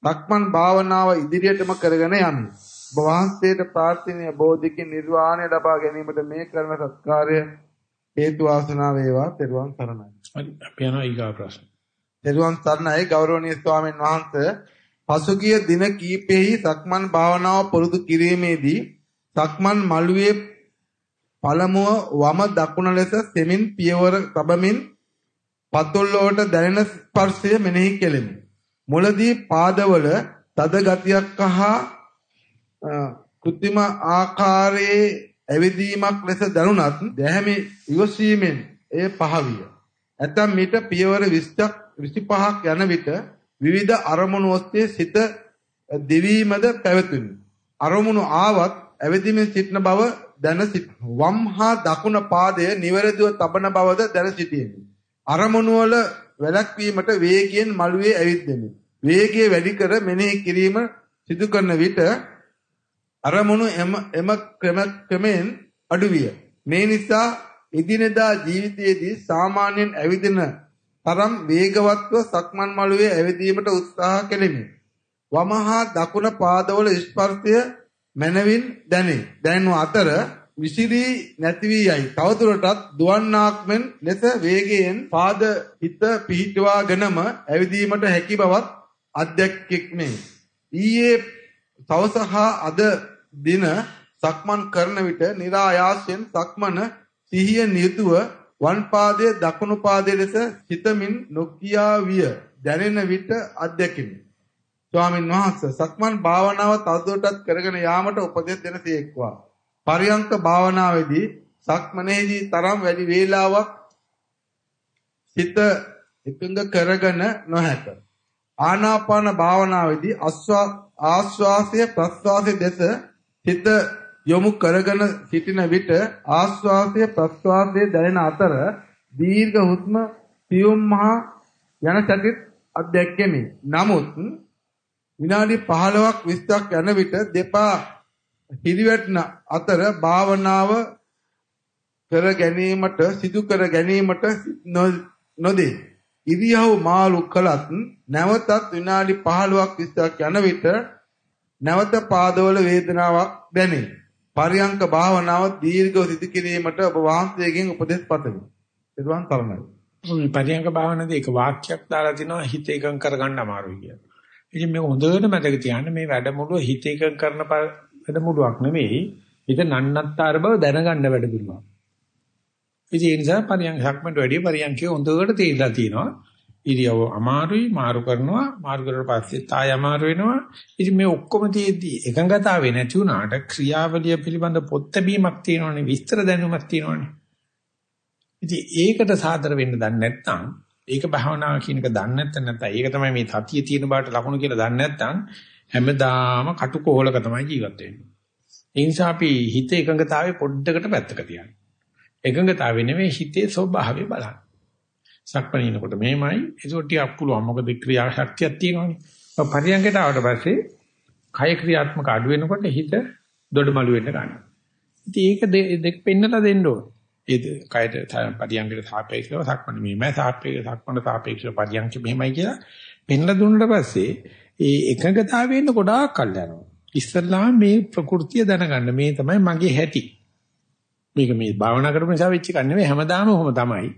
[SPEAKER 2] සක්මන් භාවනාව ඉදිරියටම කරගෙන යමි. ඔබ වහන්සේට ප්‍රාර්ථනීය බෝධිකින් නිර්වාණය ලබා ගැනීමට මේ කරන සත්කාරය හේතු වාසනා වේවා. ත්වන් සරණයි.
[SPEAKER 1] අපි යනවා ඊගා ප්‍රශ්න.
[SPEAKER 2] ත්වන් සරණයි ගෞරවනීය ස්වාමීන් වහන්සේ පසුගිය දින කීපෙහි සක්මන් භාවනාව පුරුදු කිරීමේදී සක්මන් මළුවේ පළමුව වම දකුණ ලෙස සෙමින් පියවර තබමින් පතුල් වලට දැනෙන ස්පර්ශය මෙනෙහි කෙලෙමි. මුලදී පාදවල තද ගතියක් හා කෘත්‍රිම ආකාරයේ ඇවිදීමක් ලෙස දැනුණත් දැහැමි ඉවසීමෙන් එය පහවිය. ඇතම් මිට පියවර 20ක් 25ක් යන විට විවිධ අරමුණු ඔස්සේ සිත දෙවීමද පැවතුනි. අරමුණු ආවත් ඇවිදීමෙන් සිටින බව දැන සිට වම් හා දකුණ පාදය නිවැරදිව තබන බවද දැන සිටියෙමි. අරමුණු වල වැළැක්වීමට වේගයෙන් මළුවේ ඇවිද්දෙමි. වේගය වැඩි කර මෙනෙහි කිරීම සිදු කරන විට අරමුණු එම එම ක්‍රම ක්‍රමෙන් අඩුවිය. මේ නිසා එදිනෙදා ජීවිතයේදී සාමාන්‍යයෙන් ඇවිදින තරම් වේගවත්ව සක්මන් මළුවේ ඇවිදීමට උත්සාහ කෙලිමි. වමහා දකුණ පාදවල ස්පර්ශය මනවින් දැනේ. දැනුව අතර විසිරී නැති වී යයි. තවදුරටත් දුවන්නාක් මෙන් ලෙස වේගයෙන් පාද හිත පිහිටවාගෙනම ඇවිදීමට හැකි බවත් අධ්‍යක්ෂෙක්මේ. ඊයේ සවස හා අද දින සක්මන් කරන විට નિરાයාසයෙන් සක්මන සිහිය නියුතුව වම් පාදයේ දකුණු පාදයේ ලෙස හිතමින් නොකියා විය දැනෙන විට අධ්‍යක්ෂෙමි. ස්වාමින් වහන්සේ සක්මන් භාවනාව තවදුරටත් කරගෙන යාමට උපදෙස් දෙනසේක්වා. පරියංක භාවනාවේදී සක්මනේදී තරම් වැඩි වේලාවක් සිත එකඟ කරගෙන නොහැක. ආනාපාන භාවනාවේදී ආස්වාසය ප්‍රස්වාසය දෙස සිත යොමු කරගෙන සිටින විට ආස්වාසය ප්‍රස්වාසයේ දැනෙන අතර දීර්ඝ හුස්ම පියුම් මහා යන සැටිත් අධ්‍යක්ෂෙමි. නමුත් විනාඩි 15ක් 20ක් යන විට දෙපා හිරිවැටෙන අතර භාවනාව කර ගැනීමට සිදු කර ගැනීමට නොදේ. ඉරියව් මාළු කළත් නැවතත් විනාඩි 15ක් 20ක් යන විට නැවත පාදවල වේදනාවක් දැනේ. පරියංක භාවනාව දීර්ඝව සිදු කිරීමට ඔබ වහන්සේගෙන් උපදෙස් පතමි. ඊළඟ තරණයි.
[SPEAKER 1] මේ පරියංක භාවනාවේ එක වාක්‍යයක් දාලා තිනවා හිත එකඟ කරගන්න අමාරුයි කියලා. ඉතින් මේක හොඳට මතක තියාගන්න මේ වැඩමුළුව හිත එකඟ කරන වැඩමුළුවක් නෙවෙයි. හිත නන්නත්තර බව දැනගන්න වැඩමුළුවක්. ඉතින් ඒ නිසා පරියංක සක්මන්ට වැඩි පරියංකේ හොඳට තේරිලා තියෙනවා. ඉරියව අමාරුයි මාරු කරනවා මාරු කරලා පස්සේ තාය අමාරු වෙනවා. ඉතින් මේ ඔක්කොම තියෙද්දි එකඟතාවේ නැති වුණාට ක්‍රියාවලිය පිළිබඳ පොත් බැීමක් තියෙනවනේ විස්තර දැනුමක් තියෙනවනේ. ඉතින් ඒකට සාදර වෙන්න දන්නේ නැත්නම් ඒක භාවනාව කියන එක දන්නේ නැත්නම් නැත්නම් ඒක තමයි මේ සතිය තියෙන බාට ලකුණු කියලා දන්නේ නැත්නම් හැමදාම කටුකොහලක තමයි ජීවත් වෙන්නේ. ඒ නිසා අපි හිත එකඟතාවේ පොඩ්ඩකට පැත්තක තියන්න එකඟතාවේ නෙමෙයි හිතේ ස්වභාවය බලන්න. සක්පණිනකොට මෙහෙමයි ඒකට ටිකක් පුළුවන් මොකද ක්‍රියා ශක්තියක් තියෙනවනේ. පරියන්කට ආවට පස්සේ කය ක්‍රියාත්මක අඩු වෙනකොට හිත දොඩමළු වෙන්න ගන්නවා. ඉතින් ඒක දෙක පෙන්නලා දෙන්න ඕනේ. ඒ කයට පරියන්කට සාපේක්ෂව සක්මණ මෙහෙමයි සාපේක්ෂව සක්මණ සාපේක්ෂව පරියන්ක මෙහෙමයි කියලා පෙන්නලා දුන්නාට පස්සේ ඒ එකඟතාවයෙන් ගොඩාක් කල් යනවා. ඉස්සල්ලාම මේ ප්‍රകൃතිය දැනගන්න මේ තමයි මගේ හැටි. මේක මේ භාවනා කරපු නිසා වෙච්ච එකක් නෙවෙයි හැමදාම ඔහොම තමයි.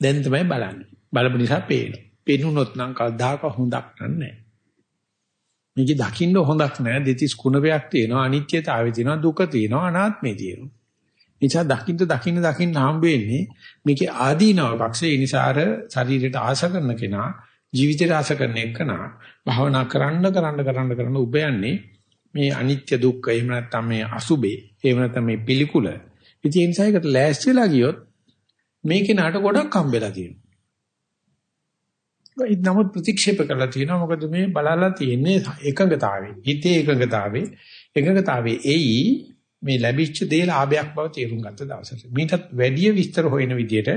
[SPEAKER 1] දැන් තමයි බලන්නේ. බලපු නිසා පේනවා. පේනුනොත් නම් කවදාක හොඳක් නැහැ. මේක දකින්න හොඳක් නැහැ. දෙතිස් කුණපයක් තියෙනවා, අනිත්‍යතාවය තියෙනවා, දුක තියෙනවා, අනාත්මය තියෙනවා. නිසා දකින්න දකින්න දකින්න හම්බ වෙන්නේ මේකේ ආදීනව පක්ෂේ ඒ නිසා අර ශරීරයට ආශ කරන කෙනා ජීවිතයට ආශ කරන එකනා භාවනා කරන්න කරන්න කරන්න කරන්න උබ යන්නේ මේ අනිත්‍ය දුක්ඛ එහෙම නැත්නම් මේ අසුබේ එහෙම නැත්නම් මේ පිළිකුල ඉතින් ඒ නිසා ඒකට ලෑස්ති වෙලා ගියොත් මේ කෙනාට ගොඩක් හම්බෙලා තියෙනවා. ඒත් නමුත් ප්‍රතික්ෂේප කරලා තියෙනවා මොකද මේ බලලා තියෙන්නේ එකඟතාවේ. හිතේ එකඟතාවේ එකඟතාවේ එයි මේ ලැබිච්ච දේ ලාභයක් බව තේරුම් ගත්ත දවසට. මේකත් වැඩි විස්තර හොයන විදිහට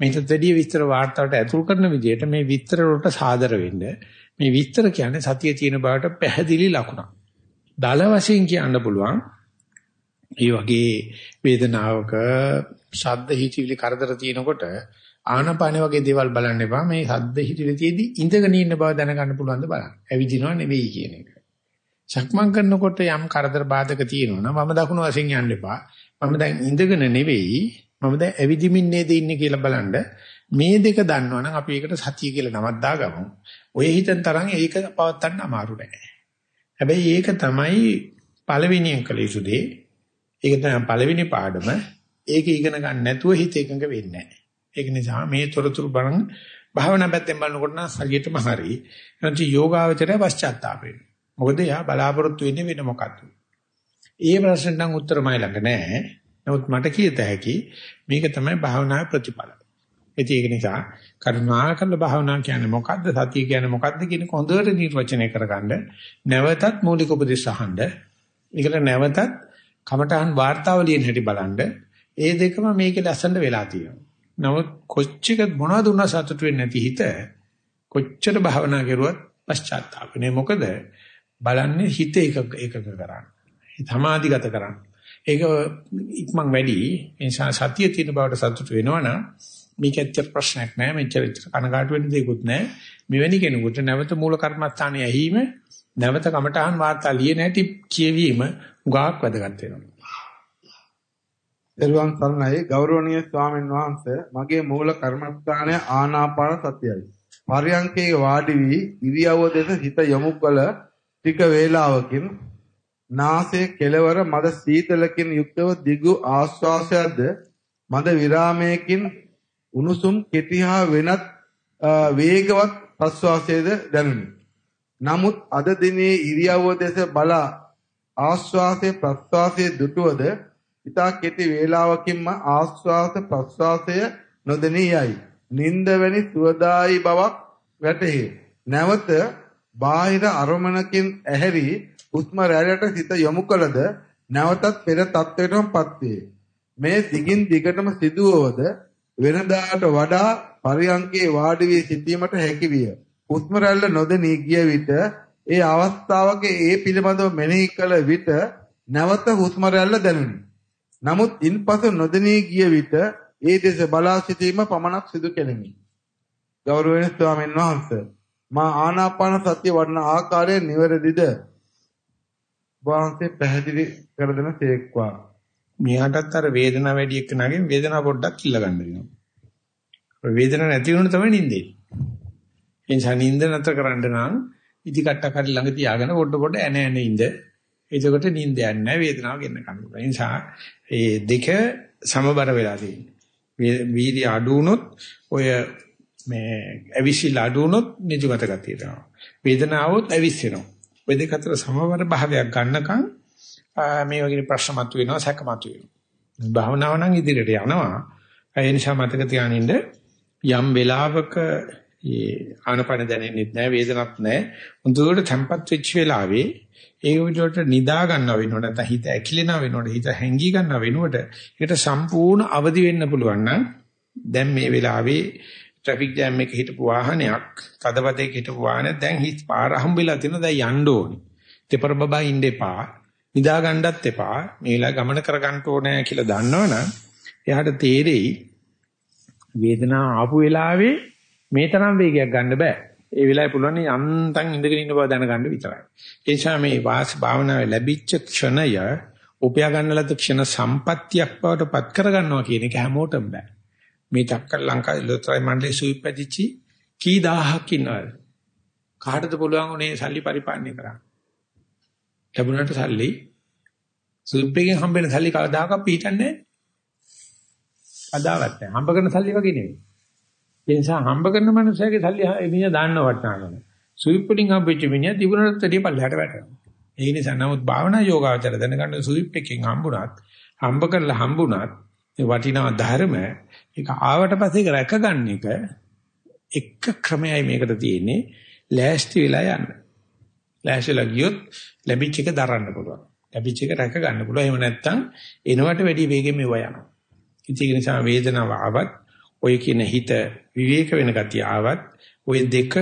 [SPEAKER 1] මේකත් වැඩි විස්තර වාර්තාවට ඇතුල් කරන විදිහට මේ විස්තර වලට සාදර වෙන්න මේ විස්තර කියන්නේ සතිය තියෙන බවට පැහැදිලි ලකුණක්. දල වශයෙන් කියන්න පුළුවන් ඒ වගේ වේදනාවක ශබ්ද හිතිවිලි කරදර තියෙනකොට ආනපාන වගේ දේවල් බලන්න එපා මේ ශබ්ද හිතිවිලි තියේදී ඉඳගෙන ඉන්න බව දැනගන්න පුළුවන් ද බලන්න. ඇවිදිනව නෙවෙයි කියන එක. සක්මන් කරනකොට යම් කරදර බාධක තියෙනවා මම දකුණු වශයෙන් යන්න එපා. මම දැන් ඉඳගෙන නෙවෙයි මම දැන් ඇවිදිමින් නේද ඉන්නේ කියලා බලන්න. මේ දෙක දන්නවනම් අපි ඒකට සතිය කියලා නමක් දාගමු. ඔය හිතෙන් තරම් ඒක පවත්වන්න අමාරු නෑ. හැබැයි ඒක තමයි පළවෙනියෙන් කළ යුතු දේ. ඒක තමයි පළවෙනි පාඩම. ඒක ඉගෙන ගන්න නැතුව හිත එකඟ වෙන්නේ නැහැ. ඒක නිසා මේ තොරතුරු බලන භාවනා පැත්තෙන් බලනකොට නම් හරියටම හරි. නැත්නම් යෝගාවචරය පශ්චාත්තාප වෙනවා. මොකද යා බලාපොරොත්තු වෙන්නේ වෙන මොකක්ද? ඒ ප්‍රශ්නෙට නම් උත්තරමයි ළඟ නැහැ. නමුත් මට කියත හැකි මේක තමයි භාවනාවේ ප්‍රතිඵල. ඒක නිසා කරුණාකරලා භාවනා කියන්නේ මොකද්ද? සතිය කියන්නේ මොකද්ද කියන හොඳට නිර්වචනය කරගන්න. නැවතත් මූලික උපදේශ අහන්න. ඒකට නැවතත් කමඨහන් වාර්තාවලියෙන් හැටි බලන්න ඒ දෙකම මේකේ ලස්සනට වෙලා තියෙනවා. නමුත් කොච්චර මොනවද උනා සතුට වෙන්නේ නැති හිත කොච්චර භාවනා කරුවත් පශ්චාත්තාපනේ මොකද බලන්නේ හිත එක එකක කරන්න. සමාධිගත කරන්න. ඒක ඉක්මන් වැඩි ඒ නිසා සතිය තියෙන බවට සතුට වෙනවනම් මේක ඇත්තට ප්‍රශ්නයක් නෑ මෙච්චර කනගාටු වෙන්න දෙයක්වත් නෑ මෙවැනි කෙනෙකුට නැවත මූල කර්මස්ථානයේ ඇහිම නැවත කමඨහන් වාර්තා ලියන හැටි කියවීම උගාක් වැදගත් වෙනවා
[SPEAKER 2] එල්වන් සරණයි ගෞරවනීය ස්වාමීන් වහන්සේ මගේ මූල කර්මස්ථානය ආනාපාන සතියයි. පර්යංකේ වාඩි වී ඉරියව්ව දෙස හිත යොමු කළ ටික වේලාවකින් නාසයේ කෙළවර මද සීතලකින් යුක්තව දිගු ආශ්වාසයක්ද මද විරාමයකින් උණුසුම් කෙටිහා වෙනත් වේගවත් ප්‍රශ්වාසයේද දැනුනි. නමුත් අද දිනේ ඉරියව්ව දෙස බලා ආශ්වාසයේ ප්‍රශ්වාසයේ දුටුවද ඊතා කෙටි වේලාවකින්ම ආස්වාස ප්‍රස්වාසය නොදෙනී යයි. නිନ୍ଦ වැනි සුවදායි බවක් වැටහි. නැවත බාහිර අරමුණකින් ඇහැරි උස්ම රැළට සිත යොමු කළද නැවතත් පෙර තත්වයටමපත් වේ. මේ දිගින් දිගටම සිදුවවද වෙනදාට වඩා පරියංකේ වාඩි වී සිටීමට හැකි විය. උස්ම රැල්ල නොදෙනී ගිය විට ඒ අවස්ථාවක ඒ පිළිබඳව මෙනෙහි කළ විට නැවත හුස්ම රැල්ල දැනුනි. නමුත් ඉන්පසු නොදෙනී ගිය විට ඒ දෙස බලා සිටීම පමණක් සිදු කෙලිමි. ගෞරවනීය ස්වාමීන් වහන්සේ මා ආනාපාන සතිය වඩන ආකාරය නිවැරදිද? වහන්සේ පැහැදිලි කර දෙන තේක්වා.
[SPEAKER 1] මෙයාටත් අර වේදනාව වැඩි එක්ක නගින් වේදනාව පොඩ්ඩක් කිල්ල ගන්න වෙනවා. වේදනාවක් නැති වුණොත් තමයි නිින්දේ. ඒ නිසා නිින්ද නැතර කරන්න නම් ඉදි කට්ටක් හරි ළඟ තියාගෙන පොඩ පොඩ ඇන ඇන ඉඳ. එතකොට නිින්ද යන්නේ නැහැ වේදනාව ගෙන්න ගන්න. ඒ නිසා මේ දෙක සමබර වෙලා තියෙනවා. වීර්ය අඩු වුණොත් ඔය මේ අවිසිල අඩු වුණොත් නිදිමත ගතිය තමයි. වේදනාවොත් අවිස්සෙනවා. ඔය දෙක අතර සමබර භාවයක් ගන්නකම් මේ වගේ ප්‍රශ්න මතුවෙනවා සැක මතුවෙනවා. භාවනාව නම් ඉදිරියට යනවා. ඒ නිසා මතක තියානින්න යම් වෙලාවක ඒ ආනපන දැනෙන්නේ නැහැ වේදනක් නැහැ. හොඳට tempat වෙච්ච වෙලාවේ ඒ විදිහට නිදා ගන්නව වෙනකොට නැත්නම් හිත ඇකිලෙනව වෙනකොට හිත හැංගී ගන්නව වෙනකොට ඒකට සම්පූර්ණ අවදි වෙන්න පුළුවන් නම් දැන් මේ වෙලාවේ ට්‍රැෆික් ජෑම් එකක හිටපු වාහනයක් තදවතේ හිටපු වාහනයක් දැන් හිස් පාර හම්බෙලා තියෙනවා දැන් යන්න ඕනේ. දෙපර බබා ඉන්න එපා. නිදා ගන්නත් එපා. මේ වෙලාව ගමන කර ගන්න ඕනේ කියලා දන්නවනම් එයාට තේරෙයි වේදනාව ආපු වෙලාවේ මේ තරම් වේගයක් ගන්න බෑ. ඒ වෙලාවේ පුළුවන් යන්තම් ඉඳගෙන ඉන්න බව දැනගන්න විතරයි. ඒ නිසා මේ වාස් භාවනාවේ ලැබිච්ච ක්ෂණය උපයා ගන්න ලද ක්ෂණ සම්පත්තියක් බවට පත් කර ගන්නවා කියන එක හැමෝටම බෑ. මේ චක්කර ලංකාවේ ලෝතරයි මණ්ඩලයේ සුවිපැදිචි කී දහහක් ඉන්නවද? කාටද පුළුවන් උනේ සල්ලි පරිපාලනය කරන්න? ලැබුණාට සල්ලි සුවිප්පෙකින් හම්බෙන සල්ලි කවදාකවත් පිටින්නේ නැහැ. අදාවත් නැහැ. හම්බ කරන සල්ලි වගේ නෙවෙයි. ඒ නිසා හම්බ කරන මනුස්සයගේ සල්ලි එමිණිය දාන්න වටනකම. සුවිප් වලින් හම්බෙච්ච මිනිහා තිබුණට වැඩිය පල්ලෙහාට වැටෙනවා. ඒ නිසා නමුත් භාවනා යෝගාවචර දැනගන්න සුවිප් එකකින් හම්බුණත් හම්බ කරලා හම්බුණත් ඒ වටිනා ධර්ම ඒක ආවට පස්සේ ඒක රැකගන්න එක එක ක්‍රමයයි මේකට තියෙන්නේ ලෑස්ති වෙලා යන්න. ලෑස්තිලා ගියොත් ලැබිච්ච එක දරන්න පුළුවන්. ලැබිච්ච එක රැක ගන්න පුළුවන්. එහෙම නැත්නම් එනවට වැඩි වේගෙන් මේව යනවා. ඉතින් ඒ නිසා වේදනාව ආවත් ඔය කියන හිත විවේක වෙන ගතිය ආවත් ඔය දෙක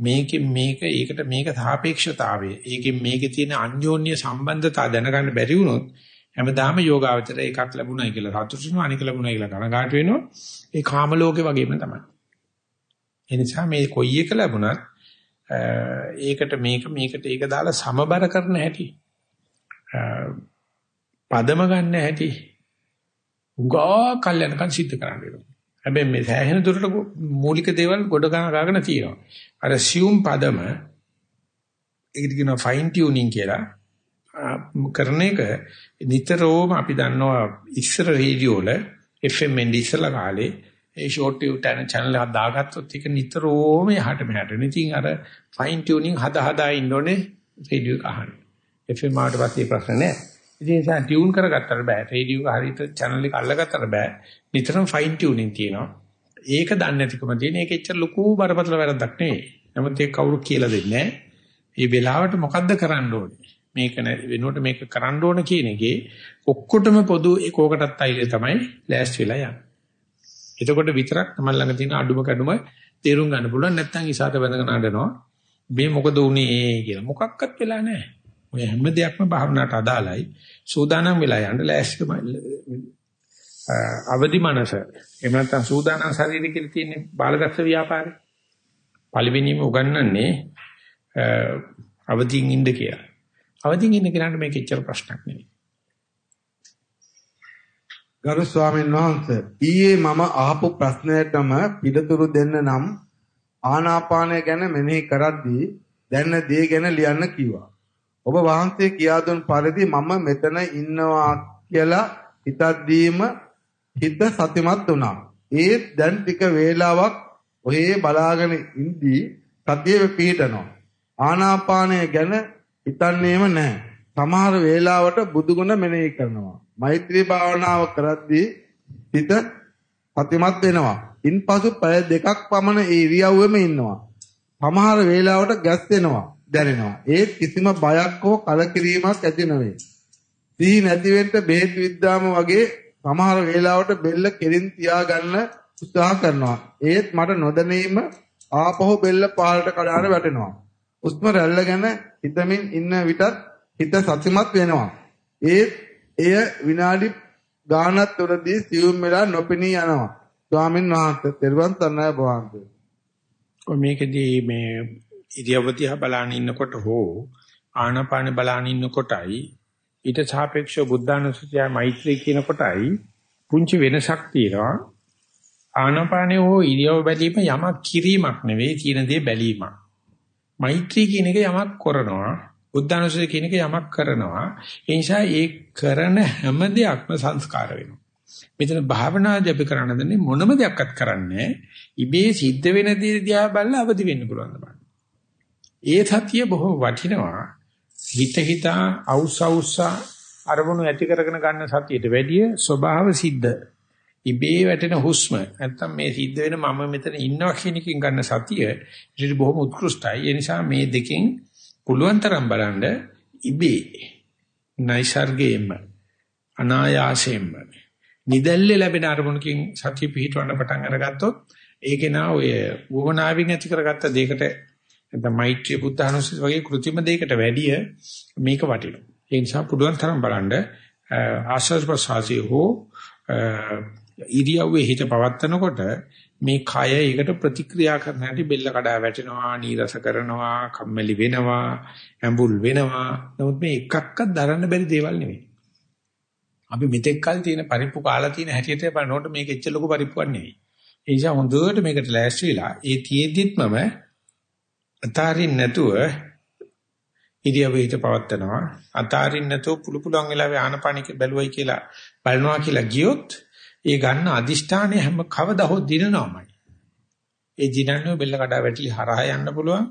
[SPEAKER 1] මේකෙන් මේක ඒකට මේක සාපේක්ෂතාවය. ඒකෙන් මේකේ තියෙන අන්‍යෝන්‍ය සම්බන්ධතාව දැනගන්න බැරි වුණොත් හැමදාම යෝගාවචර එකක් ලැබුණයි කියලා සතුටු වෙනවා අනික ලැබුණයි කියලා කනගාටු වෙනවා. ඒ කාම ලෝකේ වගේම තමයි. ඒ නිසා මේ කොයි එක ලැබුණත් ඒකට මේක මේකට ඒක දාලා සමබර කරන හැටි පදම ගන්න හැටි උගා කල්යනකන් සිද්ධ කරන්න වෙනවා. හැබැයි මේ සෑහෙන දුරට මූලික දේවල් ගොඩ ගාගෙන තියෙනවා. අර සියුම් පදම ඒකට කියනවා ෆයින් ටියුනින් කියලා කරන එක නිතරම අපි දන්නවා ඉස්සර රේඩියෝ වල FM එන් ඉස්සලා කාලේ ඒ ෂෝට් ටියුබ් channel එකක් දාගත්තොත් ඒක නිතරම යහට මෙහාට. ඉතින් අර ෆයින් ටියුනින් හදා හදා ඉන්නෝනේ රේඩියෝ එක අහන්න. FM ආවට පස්සේ ප්‍රශ්න නැහැ. ඉතින් ඒක ටියුන් කරගත්තට බෑ. රේඩියෝ එක හරියට channel එක අල්ලගත්තට බෑ. නිතරම ෆයින් ටියුනින් තියෙනවා. ඒක දන්නේ නැතිකම තියෙන ඒක එච්චර ලොකු බරපතල වැරද්දක් නෙවෙයි. නමුත් ඒක කවුරු කියලා දෙන්නේ නැහැ. මේ වෙලාවට මොකද්ද කරන්න ඕනේ? මේක වෙනුවට මේක කරන්න ඕන කියන එකේ ඔක්කොටම පොදු ඒකකටත් අයිල තමයි ලෑස්ති වෙලා යන්නේ. එතකොට විතරක් තමයි ළඟ තියෙන අඩුම කැඩුම තේරුම් ගන්න පුළුවන් නැත්නම් ඉසాత වැඳගෙන අඬනවා. මේ මොකද උනේ කියලා. මොකක්වත් වෙලා නැහැ. ඔය හැම දෙයක්ම භාවනාවට අදාළයි. සූදානම් වෙලා යන්න ලෑස්ති අවදි මනස එහෙම නැත්නම් සූදානම් ශරීරය කියලා තියෙන්නේ බාලදක්ෂ ව්‍යාපාරේ. පළවෙනිම උගන්වන්නේ අවදිින් ඉන්න කියලා. අවදිින් ඉන්න කෙනාට මේක එච්චර ප්‍රශ්නක් නෙවෙයි.
[SPEAKER 2] ගරු ස්වාමීන් වහන්සේ ඊයේ මම අහපු ප්‍රශ්නයටම පිළිතුරු දෙන්න නම් ආනාපානය ගැන මෙනෙහි කරද්දී දැනන දේ ගැන ලියන්න කිව්වා. ඔබ වහන්සේ කියා දුන් පරිදි මම මෙතන ඉන්නවා කියලා හිතද්දීම හිත සතිමත් වුණා. ඒත් දැන් ටික වේලාවක් ඔහේ බලාගෙන ඉඳී සතියේ පිහිටනවා. ආනාපානය ගැන හිතන්නේම නැහැ. සමහර වේලාවට බුදුගුණ මෙනෙහි කරනවා. මෛත්‍රී භාවනාව කරද්දී හිත සතිමත් වෙනවා. ඉන්පසු පැය දෙකක් පමණ ඒ ඉරියව්වෙම ඉන්නවා. සමහර වේලාවට ගැස්සෙනවා. දැනෙනවා. ඒත් කිසිම බයක් හෝ කලකිරීමක් ඇති නොවේ. සිහි නැති වෙන්න බෙහෙත් විද්දාම වගේ සමහර වේලාවට බෙල්ල කෙලින් තියාගන්න උත්සාහ කරනවා. ඒත් මට නොදැනීම ආපහු බෙල්ල පාළට කඩාන වැටෙනවා. උස්ම රැල්ල ගැන හිතමින් ඉන්න විටත් හිත සතිමත් වෙනවා. ඒත් එය විනාඩි ගානක් තුරදී සියුම් වෙලා නොපෙනී යනවා. ස්වාමින් වහන්සේ තෙරුවන් සරණයි වහන්සේ.
[SPEAKER 1] ඔය මේකෙදී මේ ඉරියව්වතිහ බලන ඉන්නකොට හෝ ආනාපාන බලන ඉන්නකොටයි ඊට සාපේක්ෂව බුද්ධානුස්සතිය මෛත්‍රී කියන කොටයි පුංචි වෙනසක් තියෙනවා. ආනාපානේ හෝ ඉරියව් බැලීම යමක් කිරීමක් නෙවෙයි කියන දේ බැලීමක්. මෛත්‍රී කියන එක යමක් කරනවා බුද්ධානුස්සතිය කියන එක යමක් කරනවා. ඒ නිසා ඒ කරන හැම දෙයක්ම සංස්කාර වෙනවා. මෙතන භාවනාදී අපි කරන්න දෙන්නේ මොනම දෙයක්වත් කරන්නේ ඉබේ සිද්ධ වෙන දේ දිහා බලලා අවදි වෙන්න පුළුවන් තමයි. ඒ සතිය බොහෝ වටිනවා. හිත හිතා අවුස් අවුස්සා අරමුණු ඇති කරගෙන ගන්න සතියට වැඩිය ස්වභාව සිද්ධ ඉබේ වැටෙන හුස්ම නැත්තම් මේ සිද්ධ වෙන මම මෙතන ඉන්නවා කියන එකකින් ගන්න සතිය ඉතින් බොහොම උත්කෘෂ්ටයි. ඒ නිසා මේ දෙකෙන් පුළුවන් තරම් බලන්න ඉබේ නයිසර්ගයෙන්ම අනායාසයෙන්ම නිදැල්ලේ ලැබෙන අරමුණකින් සතිය පිහිටවන්න පටන් අරගත්තොත් ඒකේ නා ඔය වුණාවින් ඇති කරගත්ත දෙයකට නැත්නම් මෛත්‍රී බුද්ධානුස්සති වගේ કૃතිම දෙයකට වැඩිය මේක වටිනවා. ඒ නිසා පුළුවන් තරම් බලන්න ආශ්වාස ප්‍රශ්වාසයේ හෝ ඉරියව්වේ හිත පවත්නකොට මේ කය ඒකට ප්‍රතික්‍රියා කරන හැටි බෙල්ල කඩා වැටෙනවා, නීරස කරනවා, කම්මැලි වෙනවා, ඇඹුල් වෙනවා. නමුත් මේ එකක්වත් දරන්න බැරි දේවල් නෙවෙයි. අපි මෙතෙක් කල් තියෙන පරිප්පු කාලා තියෙන හැටියට බලනකොට මේක එච්ච ලොකු පරිප්පුවක් නෙවෙයි. ඒ නිසා හොඳට මේකට ලෑස්ති වෙලා ඒ තියෙද්දිත් මම අතාරින් නැතුව ඉරියව්ව හිත පවත්නවා. අතාරින් නැතුව පුළු පුළුවන් වෙලාවෙ ආනපනික බැලුවයි කියලා බලනවා කියලා ගියොත් ඒ ගන්න අදිෂ්ඨානය හැම කවදා හෝ දිනනවාමයි. ඒ දිනන්නේ බෙල්ල කඩා වැටලි හරහා යන්න පුළුවන්.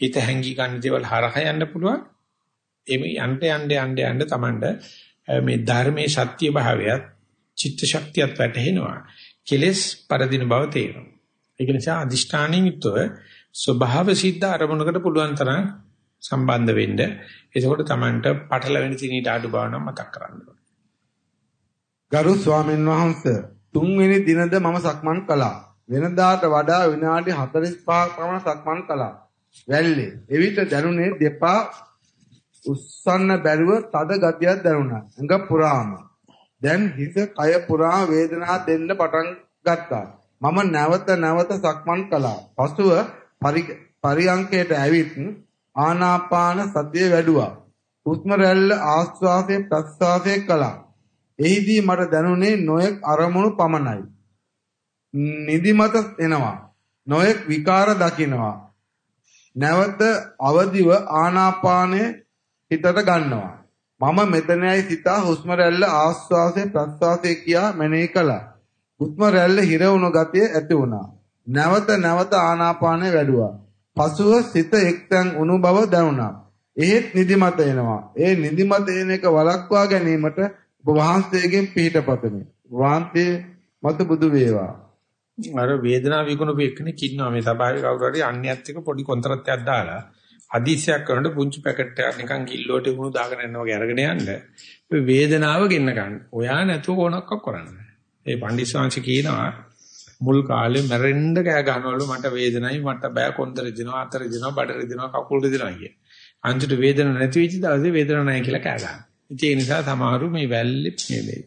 [SPEAKER 1] හිත හැංගී ගන්න දේවල් හරහා යන්න පුළුවන්. එමෙ යන්න යන්න යන්න යන්න තමන්ට මේ ධර්මයේ සත්‍ය භාවයත් චිත්ත ශක්තියත් වැටහෙනවා. කෙලස් පරදින බව තේරෙනවා. ඒක නිසා අදිෂ්ඨානින් යුක්තව ස්වභාව සිද්ධ අරමුණකට පුළුවන් තරම් සම්බන්ධ වෙන්න. එතකොට Tamanට පටලැවෙන තිනීට අඩු බව නම් මතක් කරගන්න ඕනේ.
[SPEAKER 2] ගරු ස්වාමීන් වහන්සේ තුන්වෙනි දිනද මම සක්මන් කළා. වෙනදාට වඩා විනාඩි 45ක් පමණ සක්මන් කළා. වැල්ලේ. එවිට දැනුනේ දෙපා උස්සන්න බැරුව තද ගතියක් දැනුණා. ඇඟ පුරාම. දැන් හිස කය පුරා වේදනා දෙන්න පටන් ගත්තා. මම නැවත නැවත සක්මන් කළා. පසුව පරියංකයට ඇවිත් ආනාපාන සතිය වැඩුවා. හුස්ම රැල්ල ආස්වාසයේ ප්‍රස්වාසයේ කළා. එහිදී මට දැනුනේ නොයෙක් අරමුණු පමණයි. නිදිමත එනවා. නොයෙක් විකාර දකින්නවා. නැවත අවදිව ආනාපානයේ හිතට ගන්නවා. මම මෙතනයි සිතා හුස්ම රැල්ල ආස්වාසයේ ප්‍රස්වාසයේ කියා මෙනෙහි කළා. හුස්ම රැල්ල හිර වුණු ගතිය ඇති වුණා. නැවත නැවත ආනාපානය වැඩුවා. පසුව සිත එක්තැන් වුණු බව දැනුණා. එහෙත් නිදිමත එනවා. ඒ නිදිමත එන එක වළක්වා ගැනීමට ඔබ වහන්සේගෙන් පිහිටපතමි. වහන්සේ මත බුදු වේවා.
[SPEAKER 1] අර වේදනාව විකුණපු එක්කෙනෙක් ඉන්නවා මේ සභාවේ කවුරු හරි අන්‍යයත් එක්ක පොඩි කොන්ත්‍රාත්යක් දාලා හදිසියක් කරනකොට පුංචි පැකට් එකක් නිකන් කිල්ලෝට වුණු දාගෙන යනවා වගේ අරගෙන යන්න. ඔය වේදනාව ගෙන්න ගන්න. ඔයා නැතුව කොනක්ක කරන්න. ඒ පඬිස්සංශ කියනවා මුල් කාලේ මැරෙන්න කෑ ගන්නවලු මට වේදනයි මට බෑ කොන්ද රිදෙනවා අත රිදෙනවා බඩ රිදෙනවා කකුල් රිදෙනවා කිය. අන්තිමට වේදන නැති වෙච්ච දවසේ වේදන නැහැ කියලා කෑ ගන්නවා. ඒ නිසා සමහරු මේ වැල්ලේ මේ මේ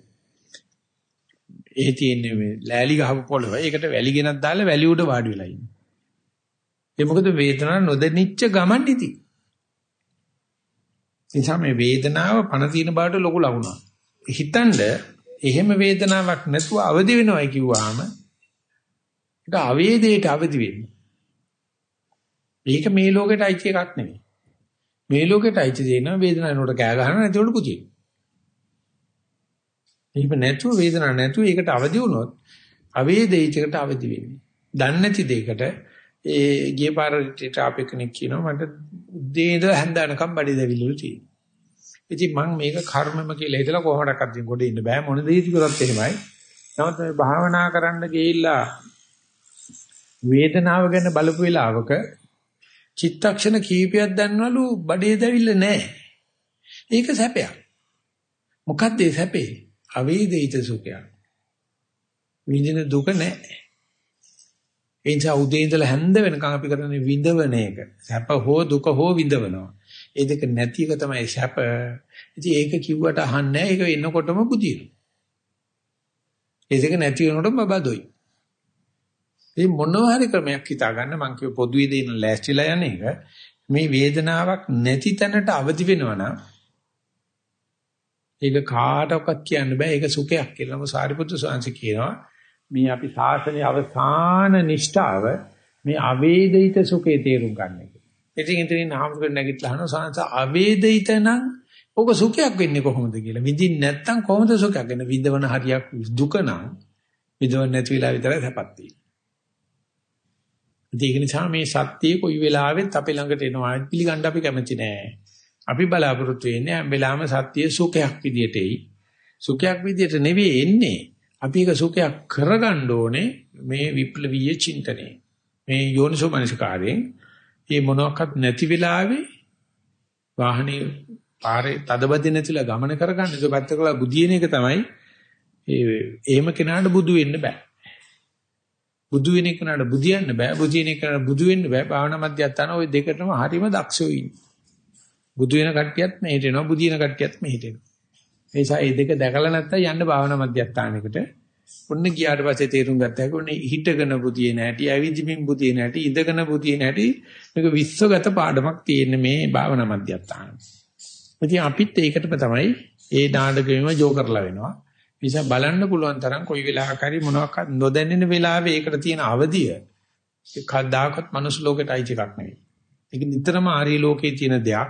[SPEAKER 1] ඒ තියෙන්නේ මේ ලෑලි ගහපු පොළව. ඒකට වැලි ගෙනත් දාලා වැලි උඩ වාඩි වෙලා ඉන්නේ. ඒ මොකද වේදනාව නොදෙනිච්ච ගමන් ඉති. එනිසා මේ වේදනාව පණ තියෙන බාට ලොකු ලකුණක්. හිතනද එහෙම වේදනාවක් නැතුව අවදි වෙනවයි කිව්වහම ඒක අවේදයට අවදි වෙන්නේ. මේක මේ ලෝකෙට අයිති එකක් නෙමෙයි. මේ ලෝකෙට අයිති දෙන වේදනාවනට කෑ ගහන නැතිවට පුතියි. එහෙම නැතුව වේදනාවක් නැතුව ඒකට අවදි වුණොත් අවේදිතයකට අවදි වෙන්නේ. දන්නේ නැති දෙයකට ඒ ගිය පාර ට්‍රාෆික් කෙනෙක් කියනවා මට උදේ ඉඳලා හැන්දනකම් බඩේ දැවිලිලු තියෙනවා. ඉතින් මම මේක කර්මම කියලා හිතලා කොහොමඩක්වත් දින් ගොඩ ඉන්න බෑ මොන දෙයක කරත් එහෙමයි. නමුත් මේ භාවනා කරන්න ගිහිල්ලා වේදනාව ගැන බලපු වෙලාවක චිත්තක්ෂණ කීපයක් දැන්නවලු බඩේ දැවිල්ල නැහැ. ඒක සැපයක්. මොකද්ද ඒ සැපේ? අවේදිත සුඛයක්. විඳින දුක නැහැ. ඒ නිසා උදේ ඉඳලා හැන්ද වෙනකන් අපි කරන්නේ විඳවන එක. සැප හෝ දුක හෝ විඳවනවා. ඒ දෙක නැති එක තමයි සැප. ඉතින් ඒක කිව්වට අහන්නේ ඒක එනකොටම බුදිනවා. ඒ දෙක නැති වෙනකොටම බබදොයි. ඉතින් මොනවා හරි ක්‍රමයක් හිතා ගන්න මං කිව්ව පොදුවේ දෙන ලෑස්තිලා යන එක මේ වේදනාවක් නැති තැනට අවදි වෙනවා නම් ඒක කාටවත් කියන්න බෑ ඒක සුඛයක් කියලා. මොකද සාරිපුත්‍ර ස්වාමීන් කියනවා මේ අපි සාසනයේ අවසාන නිෂ්ඨාව මේ අවේදිත සුඛේ තේරුම් ගන්න එක. ඉතින් ඉතින් නාමකෙන් නැගිටලා අහනවා සාංශ අවේදිත නම් ඔබ සුඛයක් වෙන්නේ කොහොමද කියලා. විඳින්න නැත්තම් කොහොමද සුඛයක් වෙන්නේ? විඳවන හරියක් දුක නම් විඳවන්න නැති වෙලා විතරයි සැපත් තියෙන්නේ. ඒක නිසා මේ සත්‍යය කොයි වෙලාවෙත් අපේ ළඟට එනවා පිළිගන්න අපි කැමති නෑ. අපි බලාපොරොත්තු වෙන්නේ හැම වෙලාවෙම සත්‍ය සුඛයක් විදියට එයි. සුඛයක් විදියට නෙවෙයි එන්නේ. අපි ඒක සුඛයක් කරගන්න ඕනේ මේ විප්ලවීය චින්තනයේ. මේ යෝනිසෝ මනසිකාරයෙන් මේ මොනවාක්වත් නැති වෙලාවේ වාහනේ පාරේ තදබදී නැතිලා ගමන කරගන්න ඒක පැත්තකලා බුදියන එක තමයි ඒ එහෙම කෙනාට බුදු වෙන්න බෑ. බුදු වෙන කෙනාට බුදියන්න බෑ. බුදියන කෙනාට බුදු වෙන්න බෑ. භාවනා මධ්‍යස්ථාන ওই දෙකටම හරීම දක්ෂයෝ ඉන්නේ. බුදු වෙන කට්ටියත් මේ හිටිනවා බුදියන කට්ටියත් මේ හිටිනවා. ඒ නිසා මේ දෙක දැකලා නැත්තම් යන්න භාවනා මධ්‍යස්ථානයකට ඔන්න ගියාට පස්සේ තේරුම් ගත්තා කොන්නේ හිටගෙන බුදියේ නැටි ඇවිදිමින් බුදියේ නැටි ඉඳගෙන බුදියේ නැටි මේක විශ්වගත පාඩමක් තියෙන මේ භාවනා මධ්‍යස්ථාන. ඉතින් අපිත් ඒකටම තමයි ඒ නාඩගෙම ජෝ කරලා වෙනවා. නිසා බලන්න පුළුවන් තරම් කොයි වෙලාවක හරි මොනවාක්වත් නොදැනෙන වෙලාවේ ඒකට තියෙන අවදිය ඒ කද්දාකත් මනුස්ස ලෝකෙට අයිති එකක් නෙවෙයි. ඒක නිතරම ආර්ය ලෝකයේ තියෙන දෙයක්.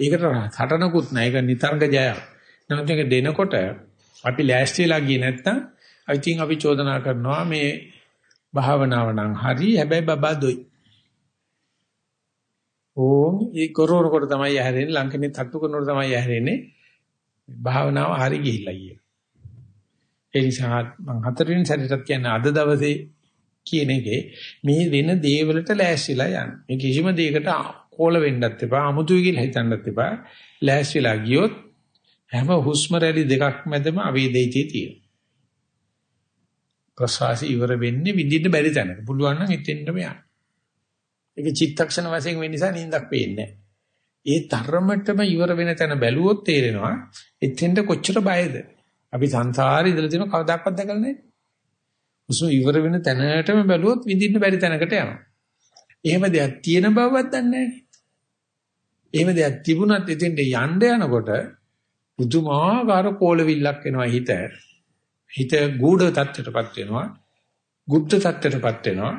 [SPEAKER 1] ඒකට හටනකුත් නැහැ. ඒක නිතරංග ජයක්. නමුත් ඒක දෙනකොට අපි ලෑස්තිලා ගියේ නැත්තම් ඉතින් අපි චෝදනා කරනවා මේ භාවනාව නම් හරි හැබැයි බබා දොයි. ඕම් ඒ කරෝනකොට තමයි ඇහැරෙන්නේ ලංකනේ තට්ටු කරනකොට තමයි ඇහැරෙන්නේ භාවනාව හරි ගිහිල්ලා ගියේ. ඒ නිසා මම හතරවෙනි සැරේටත් කියන්නේ අද දවසේ කියන එකේ මේ වෙන දේවලට ලෑස්තිලා යන්න. මේ කිසිම දෙයකට කෝල වෙන්නත් එපා, අමුතුයි කියලා හිතන්නත් එපා. ලෑස්තිලා ගියොත් හැම හුස්ම රැලි දෙකක් මැදම අවේදිතේ තියෙනවා. ප්‍රසවාසය ඉවර වෙන්නේ විඳින්න බැරි තැනක. පුළුවන් නම් එතෙන්ටම යන්න. ඒක චිත්තක්ෂණ වශයෙන් වෙන නිසා නිින්දක් පේන්නේ ඒ තරමටම ඉවර වෙන තැන බැලුවොත් තේරෙනවා එතෙන්ට කොච්චර බයද. අපි සංසාරේ ඉඳලා තියෙන කවදාකවත් දැකලා නැහැ. උසු ඉවර වෙන තැනටම බැලුවොත් විඳින්න බැරි තැනකට යනවා. එහෙම දෙයක් තියෙන බවවත් දන්නේ නැහැ. එහෙම දෙයක් තිබුණත් එතෙන්ට යන්න යනකොට පුදුමාකාර කෝලවිල්ලක් එනවා හිත. හිත ගූඪ තත්ත්වයටපත් වෙනවා. গুপ্ত තත්ත්වයටපත් වෙනවා.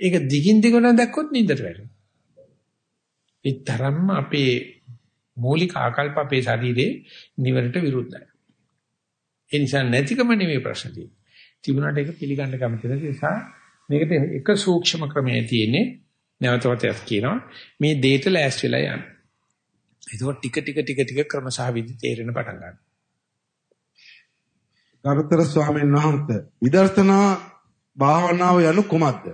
[SPEAKER 1] ඒක දිගින් දිගට දැක්කොත් නින්දට වැටෙනවා. ඒ තරම්ම අපේ මූලික ආකල්ප අපේ ශරීරේ නිවරට විරුද්ධයි. ඒ නිසා නැතිකම නෙමෙයි ප්‍රශ්න තියෙන්නේ. තිබුණාට ඒක පිළිගන්න කැමති නැති නිසා මේකට එක සූක්ෂම ක්‍රමයේ තියෙන්නේ නැවතවතයක් කියනවා මේ දේට ලෑස්ති වෙලා යන්න. ඒක ටික ටික ටික ටික ක්‍රමසහ විදි තේරෙන පටන් ගන්නවා.
[SPEAKER 2] ගරුතර ස්වාමීන් වහන්සේ විදර්ශනා භාවනාව යනු කුමක්ද?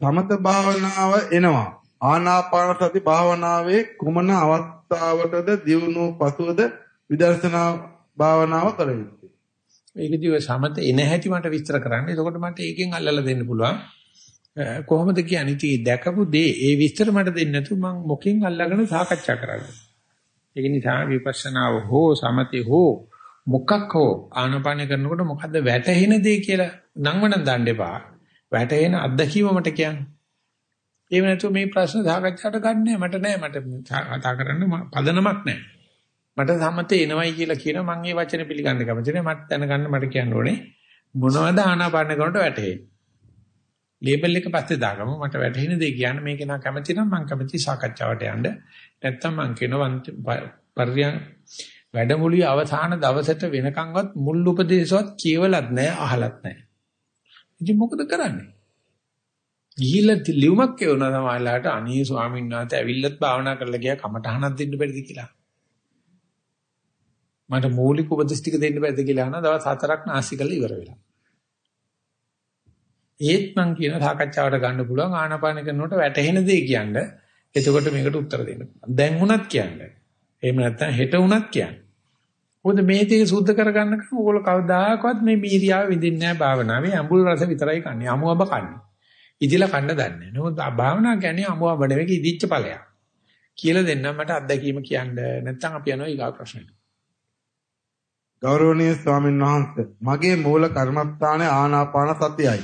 [SPEAKER 2] සමත භාවනාව එනවා. ආනාපාන සති භාවනාවේ කුමන අවස්ථාවටද දියුණු පසුවද විදර්ශනා භාවනාව කළ යුත්තේ?
[SPEAKER 1] ඒකදීව සමත එන හැටි මට විස්තර කරන්න. එතකොට මට ඒකෙන් අල්ලලා දෙන්න පුළුවන්. කොහොමද කියන්නේ ඉතින් දැකපු දේ ඒ විස්තර මට දෙන්න නැතු මම මොකෙන් අල්ලගෙන සාකච්ඡා කරන්නේ. ඒක නිසා විපස්සනාව හෝ සමතේ හෝ මොකක් හෝ ආනපාන කරනකොට මොකද්ද වැටහෙන දේ කියලා නංවන දාන්න එපා. වැටහෙන අත්දැකීම මට කියන්න. ඒ වෙනතු මේ ප්‍රශ්න සාකච්ඡාට ගන්නෑ මට නෑ මට කතා කරන්න පදනමක් නෑ. මට සම්මතේ එනවයි කියලා කියන මම මේ වචනේ පිළිගන්න කැමති නෑ මට දැනගන්න මට කියන්න ඕනේ මොනවද ආනාපාන කරනකොට වැටහෙන්නේ. ලේබල් එක පස්සේ දාගමු මට වැටහෙන දේ කියන්න මේක නා කැමති නම් මම කැමති සාකච්ඡාවට යන්න. නැත්තම් මම කියනවා පරියන් වැඩමුළුවේ අවසාන දවසට වෙනකන්වත් මුල් උපදේශවත් කියවලත් නැහැ අහලත් නැහැ. ඉතින් මොකද කරන්නේ? ගිහිල්ලා ලියුමක් කියවනවා සමහරලාට අනේ ස්වාමීන් වහන්සේ ඇවිල්ලත් භාවනා කරලා ගියා කමටහනක් දෙන්න බැරිද කියලා. මට මූලික උපදෙස් ටික දෙන්න බැරිද කියලා අහන දවස් හතරක් නාස්ති කරලා ඉවර වෙලා. ඒත් මං කියන සාකච්ඡාවට ගන්න පුළුවන් ආනාපාන කරනකොට වැටහෙන දේ කියන්න. එතකොට මේකට උත්තර දෙන්න පුළුවන්. දැන් වුණත් කියන්න. එහෙම නැත්නම් හෙට වුණත් කියන්න. මොකද මේ ටික සුද්ධ කරගන්නකම් ඕගොල්ලෝ කවදාකවත් මේ බීරියාව විඳින්නේ නැහැ භාවනාවේ. අඹුල් රස විතරයි කන්නේ. අමුඹ කන්නේ. ඉදිලා කන්න දන්නේ නැහැ. නමුත් භාවනා කියන්නේ අමුඹ නෙවෙයි ඉදිච්ච ඵලයක්. කියලා දෙන්නම් මට අත්දැකීම කියන්න. නැත්නම් අපි යනවා ඊගා ප්‍රශ්නෙට.
[SPEAKER 2] ගෞරවනීය ස්වාමීන් වහන්සේ මගේ මූල කර්මස්ථානයේ ආනාපාන සතියයි.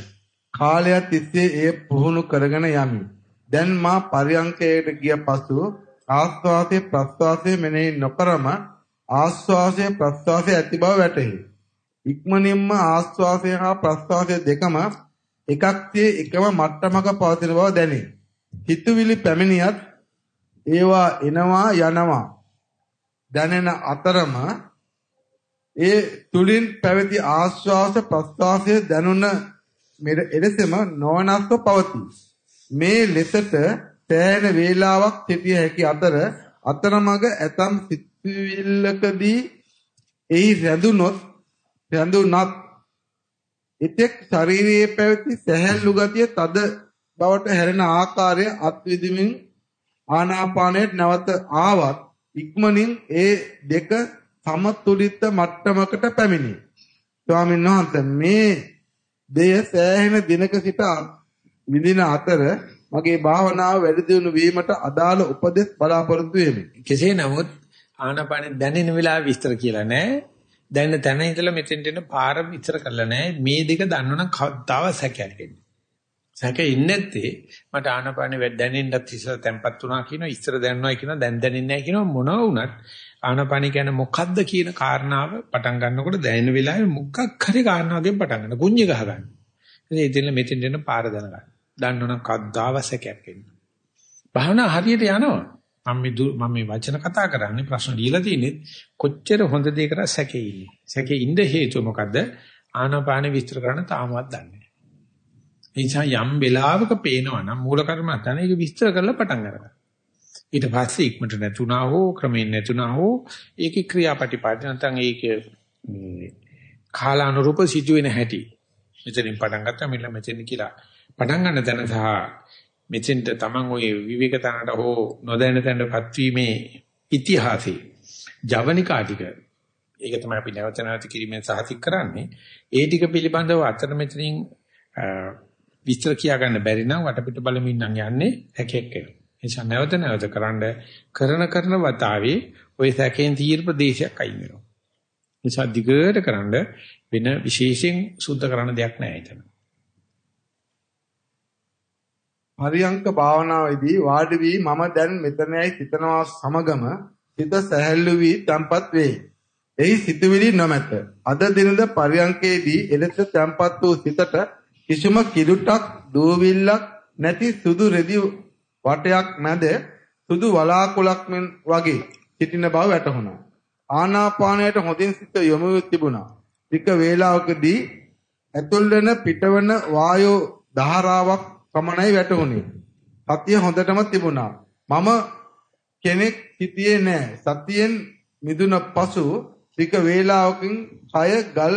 [SPEAKER 2] කාලයක් තිස්සේ එය පුහුණු කරගෙන යමි. දැන් මා පරියංකයට ගිය පසු ආස්වාසයේ ප්‍රස්වාසයේ මෙනෙහි නොකරම ආස්වාසයේ ප්‍රස්වාසයේ ඇති බව වැටහි. ඉක්මනින්ම ආස්වාසය හා ප්‍රස්වාසය දෙකම එකක්තිය එකම මට්ටමක පවතින බව දැනේ. හිතුවිලි පැමිණියත් ඒවා එනවා යනවා දැනෙන අතරම ඒ තුලින් පැවති ආශ්වාස ප්‍රශ්වාසය දැනුණ එලෙසම නොවනස්ව පවතී. මේ ලෙසට සෑහෙන වේලාවක් සිටිය හැකි අතර අතරමඟ ඇතම් සිතුවිල්ලකදී එහි රැඳුනොත් රැඳුනත් එතෙක් ශරීරයේ පැවති සැහැල්ලු ගතිය තද බවට හැරෙන ආකාරය අත්විඳිමින් ආනාපානයට නැවත ආවත් ඉක්මනින් ඒ දෙක සමතුලිත මට්ටමකට පැමිණේ. ස්වාමීන් වහන්සේ මේ දෙය සෑහෙන දිනක සිට විඳින අතර මගේ භාවනාව වැඩි දියුණු වීමට අදාළ උපදෙස් බලාපොරොත්තු වෙමි.
[SPEAKER 1] කෙසේ නමුත් ආනාපානෙ දැනෙන වෙලාව විස්තර කියලා නෑ. දැන් තැන ඉඳලා මෙතෙන්ට එන පාර විතර කරලා නැහැ. මේ දෙක දන්නවනම් කවදාව සැකයක් එන්නේ. සැකේ ඉන්නේ නැත්තේ මට ආනපානෙ දැනෙන්නත් ඉස්සර තැම්පත් වුණා කියනවා ඉස්සර දැනනවා කියනවා දැන් දැනෙන්නේ නැහැ කියනවා මොනවා වුණත් ආනපානෙ කියන්නේ මොකද්ද කියන කාරණාව පටන් ගන්නකොට දැනෙන වෙලාවේ මොකක් හරි කාරණාවකින් පටන් ගන්න. කුඤ්ඤ ගහ ගන්න. ඉතින් ඉතින් මෙතෙන් දෙන පාර දැනගන්න. දන්නවනම් කවදාව සැකයක් එන්නේ. භාවනා හරියට යනවා. මම මේ මම මේ වචන කතා කරන්නේ ප්‍රශ්න දීලා තියෙන්නේ කොච්චර හොඳ දෙයක් කරා සැකේ ඉන්නේ. සැකේ ඉන්න හේතුව මොකද්ද? ආනාපාන විස්තර කරන්න තාමවත් දන්නේ නැහැ. ඒ නිසා යම් වෙලාවක පේනවා නම් මූල කර්මත්තන ඒක විස්තර කරලා පටන් ගන්නවා. ඊට පස්සේ ඉක්මනට නැතුණා හෝ ක්‍රමයෙන් නැතුණා හෝ ඒකේ ක්‍රියාපටිපාද නැත්නම් ඒකේ කාලානුරූප සිදුවෙන හැටි. මෙතනින් පටන් ගත්තා මෙන්න මෙතන කියලා. පටන් ගන්න තැන සහ මෙතෙන්ට Taman ওই විවේක තැනට හෝ නොදැන තැනටපත් වීමේ ඉතිහාසය ජවනිකා ටික ඒක තමයි අපි නැවත නැවත කිරීමෙන් සාහිත කරන්නේ. ඒ ටික පිළිබඳව අතර මෙතනින් විස්තර කියා ගන්න බැරි නම් වටපිට බලමින් නම් යන්නේ හැකෙක් වෙනවා. එනිසා නැවත නැවත කරන්න කරන කරන වතාවේ ওই සැකෙන් තීර ප්‍රදේශයක් අයින් වෙනවා නිසා දිගට කරන්න වෙන විශේෂයෙන් සුද්ධ කරන දෙයක් නැහැ එතන
[SPEAKER 2] පරියංක භාවනාවේදී වාඩි වී මම දැන් මෙතනයි සිතනවා සමගම සිත සැහැල්ලු වී තම්පත් වේ. එහි සිතුවිලි නොමැත. අද දිනද පරියංකේදී එලෙස තම්පත් වූ සිතට කිසිම කිලුටක් දූවිල්ලක් නැති සුදු රෙදි වටයක් මැද සුදු වලාකුලක් මෙන් වගේ සිටින බව වැටහුණා. ආනාපානයට හොඳින් සිත යොමු තිබුණා. ටික වේලාවකදී ඇතුල් වෙන පිටවන වායෝ ධාරාවක් පමණයි වැටුනේ. සතිය හොඳටම තිබුණා. මම කෙනෙක් හිටියේ නෑ. සතියෙන් මිදුන පසු ටික වේලාවකින් කය ගල්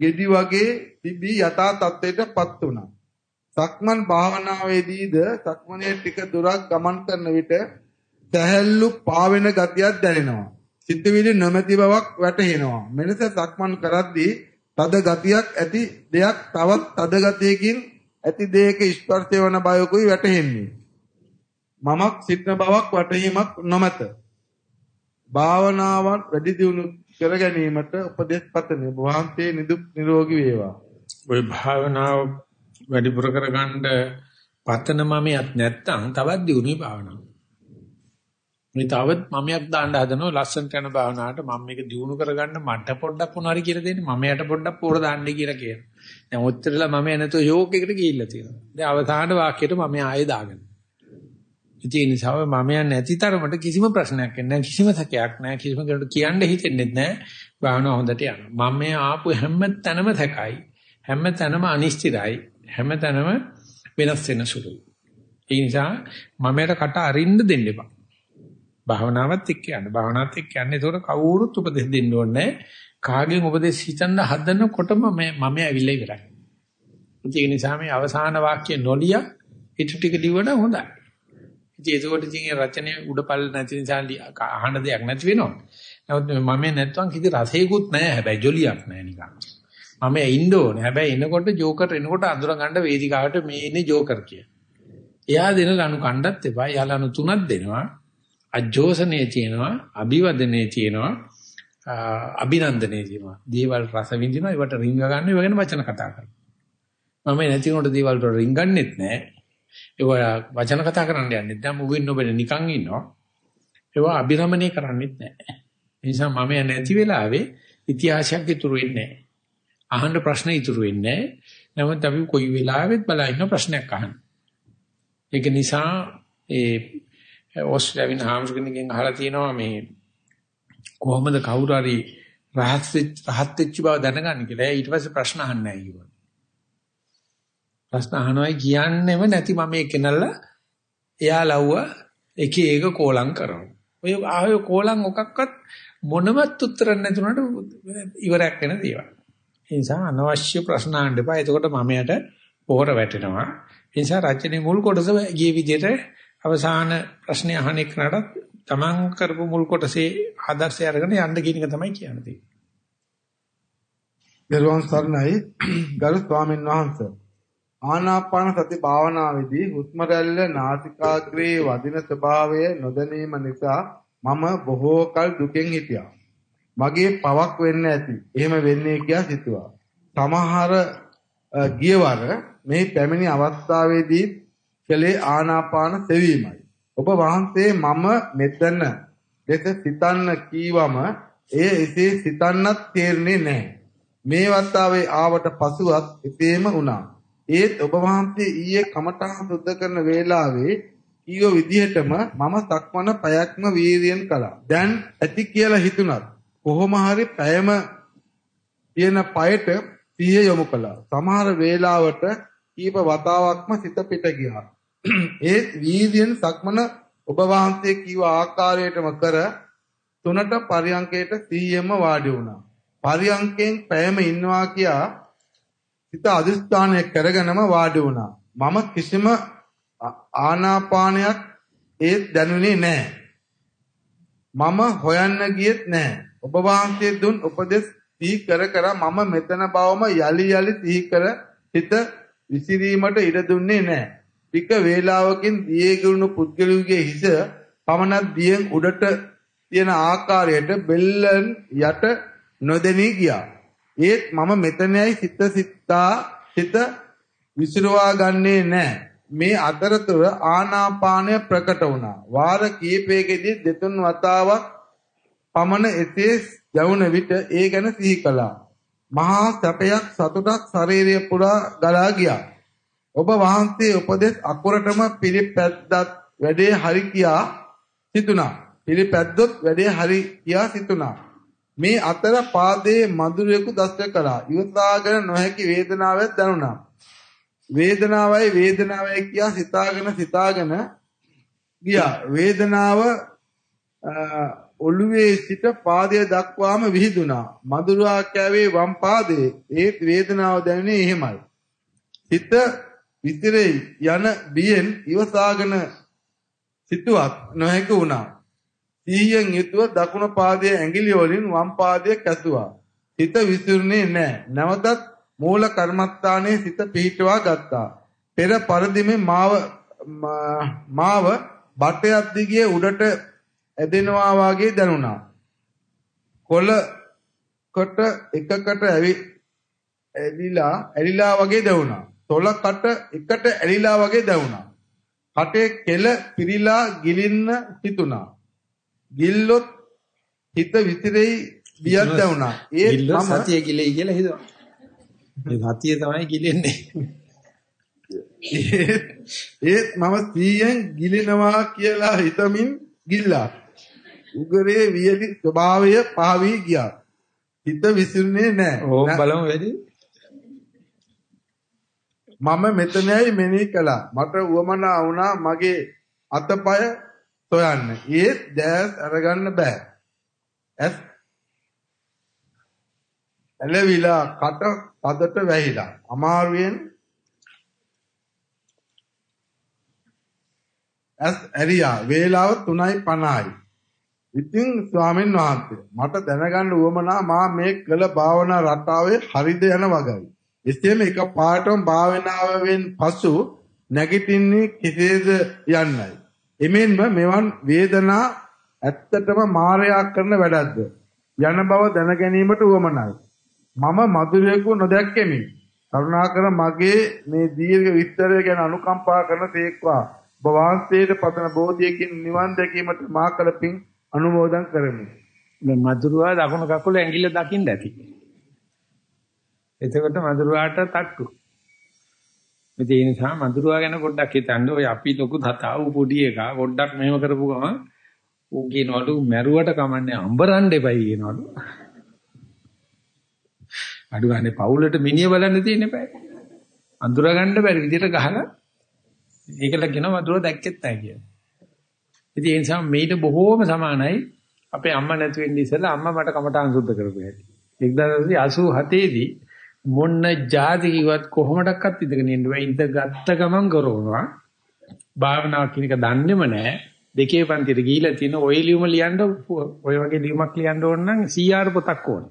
[SPEAKER 2] ගෙඩි වගේ තිබී යථා තත්ත්වයටපත් වුණා. සක්මන් භාවනාවේදීද සක්මනේ ටික දුරක් ගමන් කරන විට සැහැල්ලු පාවෙන ගතියක් දැනෙනවා. සිතුවිලි නොමැති බවක් වැටහෙනවා. මෙලෙස සක්මන් කරද්දී තද ගතියක් ඇති දෙයක් තවත් තද ගතියකින් ඇති දෙයක ස්පර්ශය වන බයකුයි වැටහෙන්නේ. මමක් සිටින බවක් වැටහීමක් නොමැත. භාවනාවන් වැඩි දියුණු කර ගැනීමට උපදෙස් පතමි. වහන්සේ නිදුක් නිරෝගී වේවා.
[SPEAKER 1] ඔය භාවනාව වැඩිපුර කරගන්න පතන මමියක් නැත්තම් තවත් දියුණුවේ භාවනාව. මේ තවත් මමයක් දාන්න හදනවා ලස්සනට යන භාවනාවට මම මේක දිනු කරගන්න මට පොඩ්ඩක් මොනවාරි කියලා දෙන්න මම යට පොඩ්ඩක් පෝර දාන්නයි කියලා කියනවා. දැන් ඔච්චරලා මම නැතුව යෝග එකට ගිහිල්ලා තියෙනවා. දැන් අවසාන වාක්‍යයට මම ආයෙ දාගෙන. ඉතින් ඒ නිසා මම නැති තරමට කිසිම ප්‍රශ්නයක් නැහැ කිසිම සැකයක් නැහැ කිසිම කෙනෙකුට කියන්න හිතෙන්නේ නැහැ. භාවනාව හොඳට යනවා. මම මේ ආපු හැම තැනම සැකයි. හැම තැනම අනිශ්චිතයි. හැම තැනම වෙනස් වෙන සුළුයි. ඒ නිසා මමයට කට අරින්න දෙන්න එපා. භාවනාවත් එක්ක යන්න. භාවනාවත් එක්ක යන්නේ ඒතකොට කවුරුත් උපදෙස් දෙන්න ඕනේ කාගෙන් උපදෙස් හිතන්න හදනකොටම මම මම ඇවිල්ලා ඉවරයි. ඒ නිසා මේ අවසාන වාක්‍ය නොලිය ඊට ටික ලිව්වන හොඳයි. ඉතින් ඒකෝට ඉතින් රචනයේ උඩපල් නැති නිසා අහන්න දෙයක් නැති වෙනවා. නමුත් මම නැත්තම් කිසි රසයකුත් නැහැ හැබැයි ජොලියක් නැහැ නිකන්. මම ඉන්න ඕනේ. හැබැයි එනකොට ජෝකර් එනකොට අඳුර ගන්න වේදිකාවට මේ ඉන්නේ ජෝකර් කිය. එයා දෙන ලනු කණ්ඩත් එපා. එයා ලනු තුනක් දෙනවා. අජෝසනේ තියෙනවා, අභිවදනේ තියෙනවා, අභිනන්දනේ තියෙනවා. දේවල් රස විඳිනවා, ඒවට රිංග ගන්න, ඒ වගේම වචන කතා කරනවා. මම නැති උනට දේවල් වල රින්ගන්නෙත් නැහැ. ඒවා වචන කතා කරන්න යන්නෙත් නැහැ. මුවින් නොබෙන නිකන් ඉන්නවා. ඒවා අභිරමණය කරන්නෙත් නැහැ. ඒ නිසා මම නැති වෙලාවේ ඉතිහාසයක් ඉතුරු වෙන්නේ නැහැ. අහන්න ප්‍රශ්න ඉතුරු වෙන්නේ නැහැ. නමුත් අපි කොයි වෙලාවෙත් බලා ඉන්න ප්‍රශ්නයක් අහන්න. ඒක නිසා ඒ ඕස්ට්‍රේලියාවෙන් හාමුදුරගෙනගෙන් අහලා තියෙනවා මේ කොහොමද කවුරු හරි රහත් රහත් වෙච්ච බව දැනගන්නේ කියලා. ඊට පස්සේ ප්‍රශ්න අහන්නේ නැහැ කිව්වා. ප්‍රශ්න අහනවායි කියන්නේම නැති මම මේ කෙනල්ලා එයා ලව්ව එක එක කෝලම් කරනවා. ඔය ආය කෝලම් මොකක්වත් මොනවත් උත්තර නැතුනට ඉවරයක් වෙන දේවල්. ඒ නිසා අනවශ්‍ය ප්‍රශ්න අහන්න එපා. එතකොට මම යට පොහොර වැටෙනවා. ඒ නිසා රචනයේ මුල් කොටස ගිය විදිහට අවසාන ප්‍රශ්නේ අහන එකනට තමන් කරපු මුල් කොටසේ ආදර්ශය අරගෙන යන්න කියන එක තමයි කියන්නේ.
[SPEAKER 2] දරුවන් සරණයි ගරු ස්වාමීන් වහන්සේ ආනාපාන සති භාවනාවේදී හුස්ම රැල්ල නාසිකාග්‍රේ වදින ස්වභාවය නොදැනීම නිසා මම බොහෝ කල දුකෙන් හිටියා. මගේ පවක් වෙන්න ඇති. එහෙම වෙන්නේ කියලා සිතුවා. සමහර ගියවර මේ පැමිණි අවස්ථාවේදී කළේ ආනාපාන සෙවීමයි. ඔබ වහන්සේ මම මෙතන ලෙස සිතන්න කීවම එය එසේ සිතන්නත් තේරෙන්නේ නැහැ. මේ වතාවේ ආවට පසුවත් එසේම වුණා. ඒත් ඔබ වහන්සේ ඊයේ කමඨහන් සුද්ධ කරන වේලාවේ කීව විදිහටම මම සක්මන පැයක්ම වීර්යයෙන් කළා. දැන් ඇති කියලා හිතුණත් කොහොම හරි පැයම තියෙන පයට සිහිය යොමු කළා. සමහර වේලාවට කීප වතාවක්ම සිත පිට ගියා. *clears throat* ඒත් වීර්යයෙන් සක්මන ඔබ වහන්සේ කීව ආකාරයටම කර තුනට පරියංකයට සිහියෙම වාඩි වුණා. පරියංකෙන් පැයම ඉන්නවා කියා හිත අදිස්ථානය කරගෙනම වාඩි වුණා. මම කිසිම ආනාපානයක් ඒත් දැනුනේ නැහැ. මම හොයන්න ගියෙත් නැහැ. ඔබ වහන්සේ දුන් උපදෙස් සිහි කර කර මම මෙතන බවම යලි යලි සිහි කර හිත විසිරීමට ඉඩ දුන්නේ නැහැ. ටික වේලාවකින් දියේ ගුණ පුද්ගලයාගේ හිස පමණක් දියෙන් උඩට තියෙන ආකාරයට බෙල්ලන් යට නොදෙනී ගියා. ඒත් මම මෙතනයි සිත සිතා සිත විසිරවා ගන්නේ නැහැ. මේ අතරතුර ආනාපානය ප්‍රකට වුණා. වාර කීපයකදී දෙතුන් වතාවක් පමණ එසේ යවුන විට ඒ ගැන සිහි කළා. මහා සැපයක් සතුටක් ශරීරය පුරා ගලා ගියා. ඔබ වහන්සේ උපදෙස් අකුරටම පිළිපැද්දත් වැඩේ හරි කියා සිතුණා. පිළිපැද්දොත් වැඩේ හරි කියා සිතුණා. මේ අතර පාදයේ මధుරයක දෂ්ට කළා. ඉවසාගෙන නොහැකි වේදනාවක් දැනුණා. වේදනාවයි වේදනාවයි කියා සිතාගෙන සිතාගෙන ගියා. වේදනාව ඔළුවේ සිට පාදය දක්වාම විහිදුණා. මధుරා කැවේ වම් පාදයේ ඒත් වේදනාව දැනුනේ එහෙමයි. හිත විතරේ යන බියෙන් ඉවසාගෙන සිටුවක් නොහැකි වුණා. සීයෙන් යුතුව දකුණු පාදයේ ඇඟිලි වලින් වම් පාදයේ කැසුවා. හිත විසිරුනේ නැහැ. නැවතත් මූල කර්මස්ථානයේ සිත පිහිටවා ගත්තා. පෙර පරිදිමේ මාව මාව බටයක් දිගේ උඩට ඇදෙනවා වාගේ දැනුණා. කොළ කොට එකකට ඇවිලා ඇලිලා වගේ දැනුණා. තොල කට එකට ඇලිලා වගේ දැනුණා. කටේ කෙල පිරීලා ගිලින්න හිතුණා. ගිල්ලොත් හිත විසිරෙයි බියක් දැනුණා.
[SPEAKER 1] ඒත් මම සතිය ගිලෙයි කියලා හිතුවා. මේ සතිය තමයි ගිලෙන්නේ.
[SPEAKER 2] ඒත් මම 100න් ගිලිනවා කියලා හිතමින් ගිල්ලා. උගරේ වියලි ස්වභාවය පාවී ගියා. හිත විසිරුනේ නැහැ.
[SPEAKER 1] ඕම් බලමු වැඩි.
[SPEAKER 2] මම මෙතනයි මෙනෙහි කළා. මට උවමනා වුණා මගේ අතපය සොයන්න. ඒත් දැස් අරගන්න බෑ. ඇස් ඇලවිලා කට පදට වැහිලා. අමාරුවෙන් ඇස් ඇරියා. වේලාව 3:50යි. ඉතින් ස්වාමීන් වහන්සේ මට දැනගන්න උවමනා මා මේ කළ භාවනා රටාවේ හරිද යන වගයි. එසේම එක පාටම භාවනාවෙන් පසු නැගිටින්නේ කෙසේද යන්නයි. එමෙන්ම මෙවන් වේදනා ඇත්තටම මායя කරන වැඩක්ද යන බව දැන ගැනීමට උවමනයි. මම මధుරයෙකු නොදැක්කෙමි. කරුණාකර මගේ මේ දීර්ඝ විස්තරය ගැන අනුකම්පා කරන තේක්වා ඔබ වහන්සේට පතන බෝධියකින් නිවන් දැකීමට මා කළ පින් අනුමෝදන් කරමු.
[SPEAKER 1] මේ මధుරවා දකුණු කකුල ඇඟිල්ල දකින්න ඇති. එතකොට මధుරවාට තට්ටු. මේ ඒ නිසා මధుරවා ගැන පොඩ්ඩක් හිතන්න. ඔය අපි ලොකු තතා වූ පොඩි එක පොඩ්ඩක් මෙහෙම කරපු ගමන් ඌ කියනවලු මැරුවට කමන්නේ අඹරන්න එපයි කියනවලු. අඩු ගානේ පවුලට මිනිය බලන්න තියෙන එපා. අඳුර ගන්න බැරි විදිහට ගහලා ඒකල කියනවා මధుරවා දැක්කෙත් නැහැ කියලා. ඉතින් ඒ නිසා මේට බොහෝම සමානයි අපේ අම්මා නැති වෙන්නේ ඉස්සෙල්ලා අම්මා මට කමටහන් සුද්ධ කරපු හැටි. 1987 දී මොන්න જાති කිව්වත් කොහොමඩක්වත් ඉඳගෙන ඉන්න බෑ. ඉඳ ගත්ත ගමන් කරවනවා. භාවනාව කියන එක දන්නේම නැහැ. දෙකේ පන්තියට ගිහිලා තියෙන ඔය ලියුම ලියන්න ඔය වගේ ලියුමක් ලියන්න ඕන නම් CR පොතක් ඕන.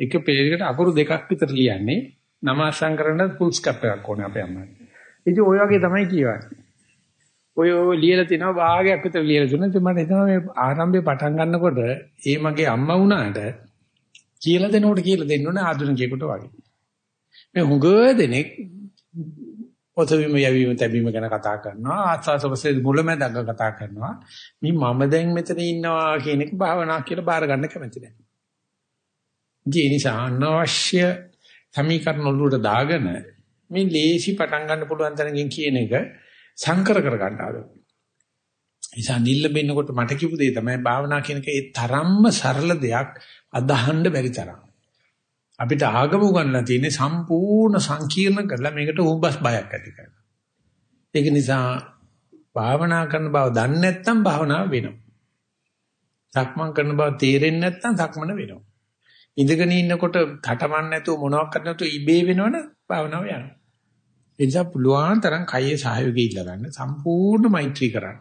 [SPEAKER 1] එක පේජයකට අකුරු දෙකක් විතර ලියන්නේ. නම අසං කරන්න ෆුල් ස්කැප් එකක් ඕනේ අපේ අම්මට. ඉතින් ඔය වගේ තමයි කියවන්නේ. ඔය ඔය ලියලා තිනවා භාගයක් විතර ලියලා තුන ඉතින් මට හිතෙනවා මේ ආරම්භයේ පටන් ගන්නකොට ඒ මගේ අම්මා වුණාට කියලා දෙනකොට කියලා දෙන්න ඕනේ ආධුනිකයෙකුට වගේ. මේ හුඟ දෙනෙක් ඔතවිම යවීම තැබීම ගැන කතා කරනවා ආස්වාසවසේ මුලමැදඟ කතා කරනවා මේ මම දැන් මෙතන ඉන්නවා කියන එක භාවනා කියලා බාර ගන්න කැමති නැහැ. ඒ නිසා අනවශ්‍ය සමීකරණ වලට දාගෙන මේ ලේසි පටන් ගන්න පුළුවන් තරකින් කියන එක සංකර කර ගන්න ආද. නිසා නිල්ල බෙන්නකොට මට කිව්ව දේ තමයි භාවනා කියන එක ඒ තරම්ම සරල දෙයක් අදහන්න බැරි තරම්. අපිට ආගම උගන්ලා තියෙන්නේ සම්පූර්ණ සංකීර්ණ කරලා මේකට උඹස් බයක් ඇති කරනවා. ඒක නිසා භාවනා කරන බව දන්නේ නැත්නම් භාවනාව වෙනවා. සක්මන් කරන බව තේරෙන්නේ නැත්නම් සක්මන වෙනවා. ඉඳගෙන ඉන්නකොට කටමන් නැතුව මොනවක් කරන්න නැතුව ඉබේ වෙනවනේ භාවනාව යනවා. ඒ නිසා පුළුවන් තරම් කයේ සහයෝගය ඉල්ල ගන්න සම්පූර්ණ මෛත්‍රී කරන්න.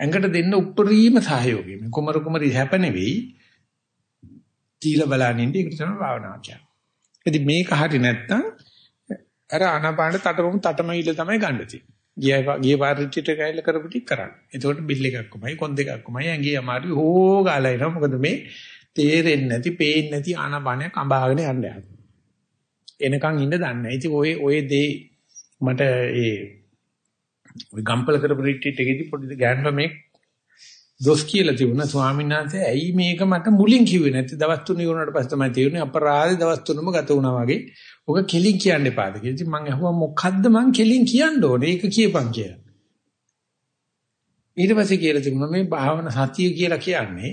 [SPEAKER 1] ඇඟට දෙන්න උප්පරීම සහයෝගය. මේ කුමරු කුමරි හැප නෙවෙයි. තීල බලනින්න ඒකට තමයි භාවනාව කියන්නේ. ඉතින් මේක හරි නැත්තම් අර ආනාපාන තටමු තටමවිල තමයි ගන්න තියෙන්නේ. ගිය ගිය පාරිච්චිට කයිල කරපු ටික කරන්න. එතකොට බිල් එකක් කොමයි කොන් දෙකක් කොමයි ඇඟේ අමාරු හෝ ගාලා එනවා. මොකද මේ තේරෙන්නේ නැති, පේන්නේ නැති ආනාපානයක් අඹාගෙන යන්න යනවා. එනකන් ඉන්න දන්නේ නැහැ. ඉතින් ඔය ඔය දේ මට ඒ ওই ගම්පල කරපු රිට්‍රීට් එකේදී පොඩි ගෑනු මේ දොස් කියලා තිබුණා ස්වාමීන් වහන්සේ ඇයි මේක මට මුලින් කිව්වේ නැති දවස් තුන ඉවරනට පස්සේ තමයි තේරුනේ අපරාධේ දවස් තුනම ගත වුණා වගේ. ඔක කෙලින් කියන්න එපාද කියලා. ඉතින් මං අහුවා මොකද්ද මං කෙලින් කියන්න ඕනේ? ඒක කියපන් කියලා. ඊට පස්සේ කියලා තිබුණා මේ භාවන සතිය කියලා කියන්නේ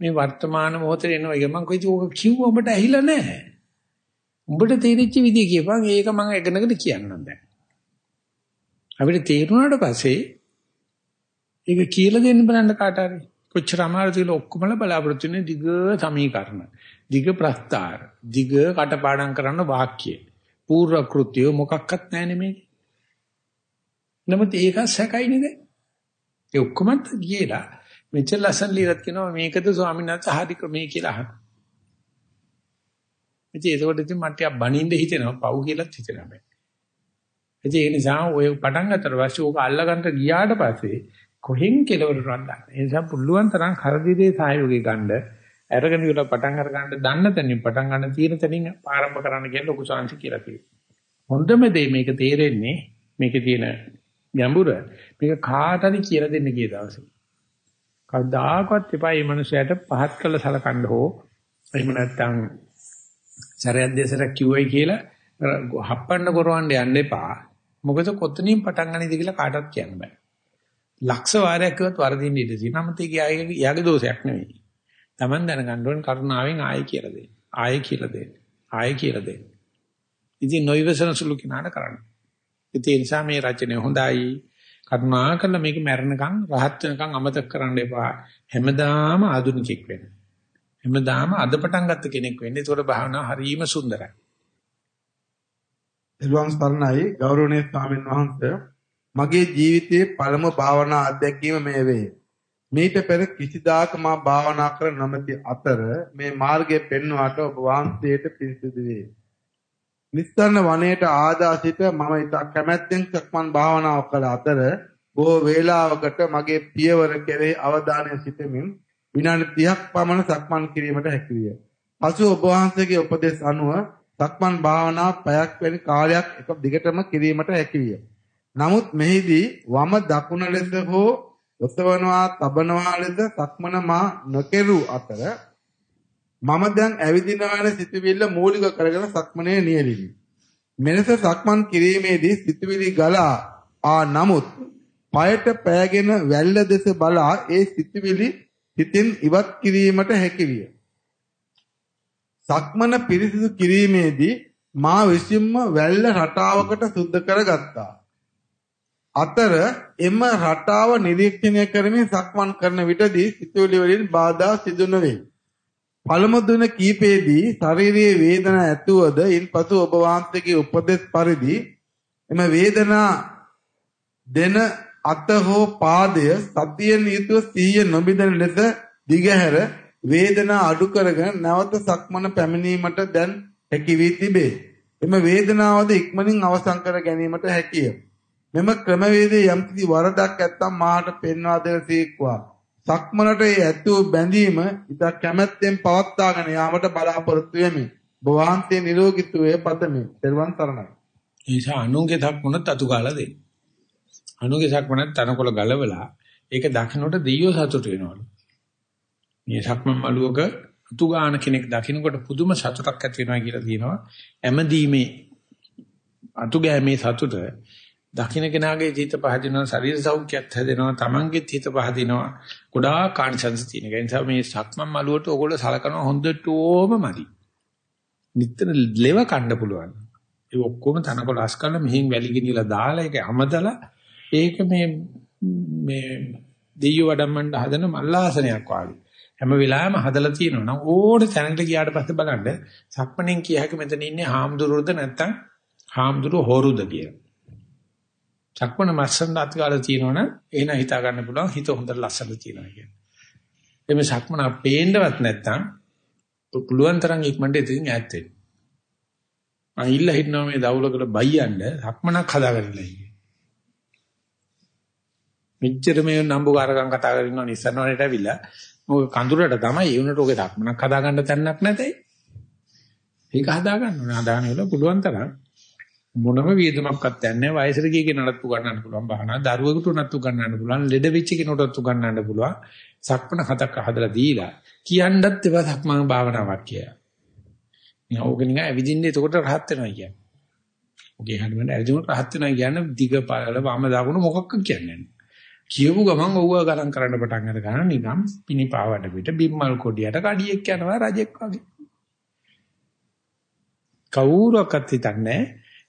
[SPEAKER 1] මේ වර්තමාන මොහොතේ එනවා. ඒක මං කොයිද ඔක කිව්ව ඔබට ඇහිලා නැහැ. උඹට තේරිච්ච විදිය කියපන් ඒක මං එගෙනගෙන කියන්නම් දැන්. අපිට තේරුණාට පස්සේ ඒක කියලා දෙන්න බලන්න කාට හරි. කොච්චර අමාරුද කියලා ඔක්කොමල බලාපොරොත්තු වෙන දිග සමීකරණ, දිග ප්‍රස්තාර, දිග කටපාඩම් කරන්න වාක්‍ය, පූර්ව කෘත්‍ය මොකක්වත් නැහැ නෙමෙයි. නමුත් ඒක සැකයි නේද? ඒ ඔක්කොම ගියලා මෙච්චර ලස්සන ලියලත් කියනවා මේකද ස්වාමීන් වහන්සේ හරි ක්‍රමයේ කියලා අහනවා. ඉතින් ඒකෝට ඉතින් මට ටිකක් බනින්න හිතෙනවා පව් කියලාත් හිතෙනවා බෑ. ඉතින් ඒ නිසා ඔය පටන් ගන්නතර පස්සේ ඕක අල්ලගන්න ගියාට පස්සේ කොහෙන් කෙලවරට ගන්න. ඒ නිසා පුළුවන් තරම් කරදිදී සහයෝගය ගන්න අරගෙන ඉවර පටන් අර ගන්න දන්න තැනින් පටන් ගන්න තියෙන තැනින් ආරම්භ කරන්න කියන ලොකු සංසි කියලා කියනවා. හොඳම දේ මේක තේරෙන්නේ මේකේ තියෙන ගැඹුර මේක කාට හරි කියලා දෙන්න ගිය දවසේ. කවදාකවත් එපා මේ මනුස්සයාට පහත් කළ සලකන්න හෝ එහෙම නැත්නම් සරයක් දෙසරක් කිව්වයි කියලා හප්පන්න කරවන්න යන්න එපා. මොකද කොතනින් පටන් ගන්නද කියලා කාටවත් කියන්න බෑ. ලක්ෂ වාරයක් කිව්වත් වරදින්න ඉඩ තියෙනවා. නමුත් ඒක යාගේ දෝෂයක් නෙවෙයි. Taman දැනගන්න ඕන කරුණාවෙන් ආයෙ කියලා දෙන්න. ආයෙ කියලා දෙන්න. ආයෙ කියලා දෙන්න. ඉතින් නොයවසන සුළු කිනාට කරන්න. ඒ නිසා මේ රචනය හොඳයි. කරුණාකරලා මේක මැරෙනකන් රහත් වෙනකන් අමතක කරන්න එපා. හැමදාම ආධුනිකෙක් වෙන්න. හැමදාම අද පටන් ගත්ත කෙනෙක් වෙන්න. ඒතකොට භාවනාව හරීම සුන්දරයි.
[SPEAKER 2] එළුවන් ස්මරණයි ගෞරවනීය ස්වාමීන් වහන්සේ මගේ ජීවිතයේ පළමු භාවනා අත්දැකීම මේ වේ. මීට පෙර කිසිදාක මා භාවනා කර නොමැති අතර මේ මාර්ගය පෙන්වාට ඔබ වහන්සේට පිරිසිදු වේ. නිස්සරණ වනයේට ආදා සිට මම ඉතා කැමැත්තෙන් සක්මන් භාවනාව කළ අතර බොහෝ වේලාවකට මගේ පියවර කෙරෙහි අවධානය සිටමින් විනාඩි 30ක් පමණ සක්මන් කිරීමට හැකිය. පසු ඔබ වහන්සේගේ උපදෙස් අනුව සක්මන් භාවනාව පැයක් වැනි කාලයක් එක දිගටම කිරීමට හැකිය. නමුත් මෙහිදී වම දකුණ ලෙස හෝ ඔසවනවා තබනවා ලෙස සක්මන මා නොකෙරු අතර මම දැන් ඇවිදිනවන සිතුවිල්ල මූලික කරගෙන සක්මනේ නියැලිමි. මෙලෙස සක්මන් කිරීමේදී සිතුවිලි ගලා ආ නමුත් পায়ට පෑගෙන වැල්ල දෙස බලා ඒ සිතුවිලි හිතින් ඉවත් කිරීමට හැකියිය. සක්මන පිරිසිදු කිරීමේදී මා විසින්ම වැල්ල රටාවකට සුද්ධ කරගත්තා. අතර එම රටාව නිරීක්ෂණය කරමින් සක්මන් කරන විටදී සිතුවිලි වලින් බාධා සිදු නොවේ. පළමු දින කීපෙදී ශාරීරික වේදනා ඇතුවද ඉන්පසු ඔබ වහන්සේගේ උපදෙස් පරිදි එම වේදනා දෙන අත හෝ පාදය සතියෙන් යුතුව සිහිය නොබිදෙන ලෙස දිගහැර වේදනා අඩු කරගෙන නැවත සක්මන පැමිණීමට දැන් හැකි වී තිබේ. එම වේදනාවද ඉක්මනින් අවසන් කර ගැනීමට හැකිය. මෙම ක්‍රමවේදයේ යම්කිසි වරදක් ඇත්නම් මාට පෙන්වා දෙන සීක්වා. සක්මනට ඒ ඇතු බැඳීම ඉත කැමැත්තෙන් පවත්වාගෙන යාමට බලාපොරොත්තු වෙමි. බවහන්සේ නිරෝගීත්වයේ පතමි. ත්වන් සරණයි.
[SPEAKER 1] ඒ නිසා අනුන්ගේ සක්මනත් අතු ගාලා දෙන්න. අනුන්ගේ සක්මනත් තනකොළ ගලවලා ඒක දකින්නට දෙයියෝ සතුට වෙනවලු. මේ සක්මන් මළුවක අතු ගාන කෙනෙක් දකින්නකොට පුදුම සතුටක් ඇති වෙනවා කියලා කියනවා. හැමදීමේ අතු ගෑමේ සතුට දකින්න කෙනාගේ හිත පහදිනවා ශරීර සෞඛ්‍යයත් හැදෙනවා තමන්ගේ හිත පහදිනවා ගොඩාක් කාණ්ඩසන්ස තියෙන. ඒ නිසා මේ සක්මන් මළුවට ඕගොල්ලෝ සලකනවා හොඳටම මදි. නිතර ලෙව කන්න පුළුවන්. ඒ ඔක්කොම තනකොළ අස් කරලා මෙහින් වැලි ගෙනියලා දාලා ඒක හැමදලා ඒක මේ මේ දෙයියෝ වඩම්මන්න හදන මල්ලාසනයක් වගේ. හැම වෙලාවෙම හදලා තියෙනවා නම් ඕන තැනකට ගියාට පස්සේ බලන්න සක්මණෙන් කිය හැකි මෙතන ඉන්නේ හාමුදුරුවෝද නැත්නම් හාමුදුරුවෝ හොරුද කියලා. චක්මන මස්සන් අත්කාල තියෙනවනම් එහෙනම් හිතා ගන්න පුළුවන් හිත හොඳට ලස්සන තියෙනවා කියන්නේ. එමේ චක්මන පේන්නවත් නැත්තම් පුළුවන් තරම් ඉක්මනට ඉතින් ඈත් වෙන්න. මම ඉල්ල හිටනවා මේ දවුලකට බයියන්න චක්මනක් හදාගන්නලා ඉන්නේ. මෙච්චර මේ නම්බුකාරකම් කතා කරගෙන ඉන්නව නිස්සනවලට ඇවිල්ලා මොකද කඳුරට තමයි ඒ උනට ඔගේ චක්මනක් හදාගන්න තැනක් නැතේ. ඒක හදාගන්න ඕනේ. හදාගෙන ඉවල පුළුවන් තරම් මොනම වියදමක්වත් නැහැ වයසට ගිය කෙනාට උගන්නන්න පුළුවන් බහනා දරුවෙකුට උනත් උගන්නන්න පුළුවන් ලෙඩ වෙච්ච කෙනෙකුටත් උගන්නන්න පුළුවන් සක්මන හතක් හදලා දීලා කියන්නත් ඒවා සක්මන් භාවනාවක් කියලා. නිකන් ඕක නිකන් ඇවිදින්නේ එතකොට රහත් වෙනවා කියන්නේ. ඔගේ හැමෝම ඇවිදිනකොට රහත් වෙනවා කියන්නේ දිග පාල වම දාගුණ මොකක්ද කියන්නේ. කියපු ගමන් ඕව ගණන් කරන්න පටන් අර ගන්න නිකන් පිනිපාවට පිට බිම්මල් කොඩියට කඩියෙක් යනවා රජෙක් වගේ. කවුරක්වත් හිතන්නේ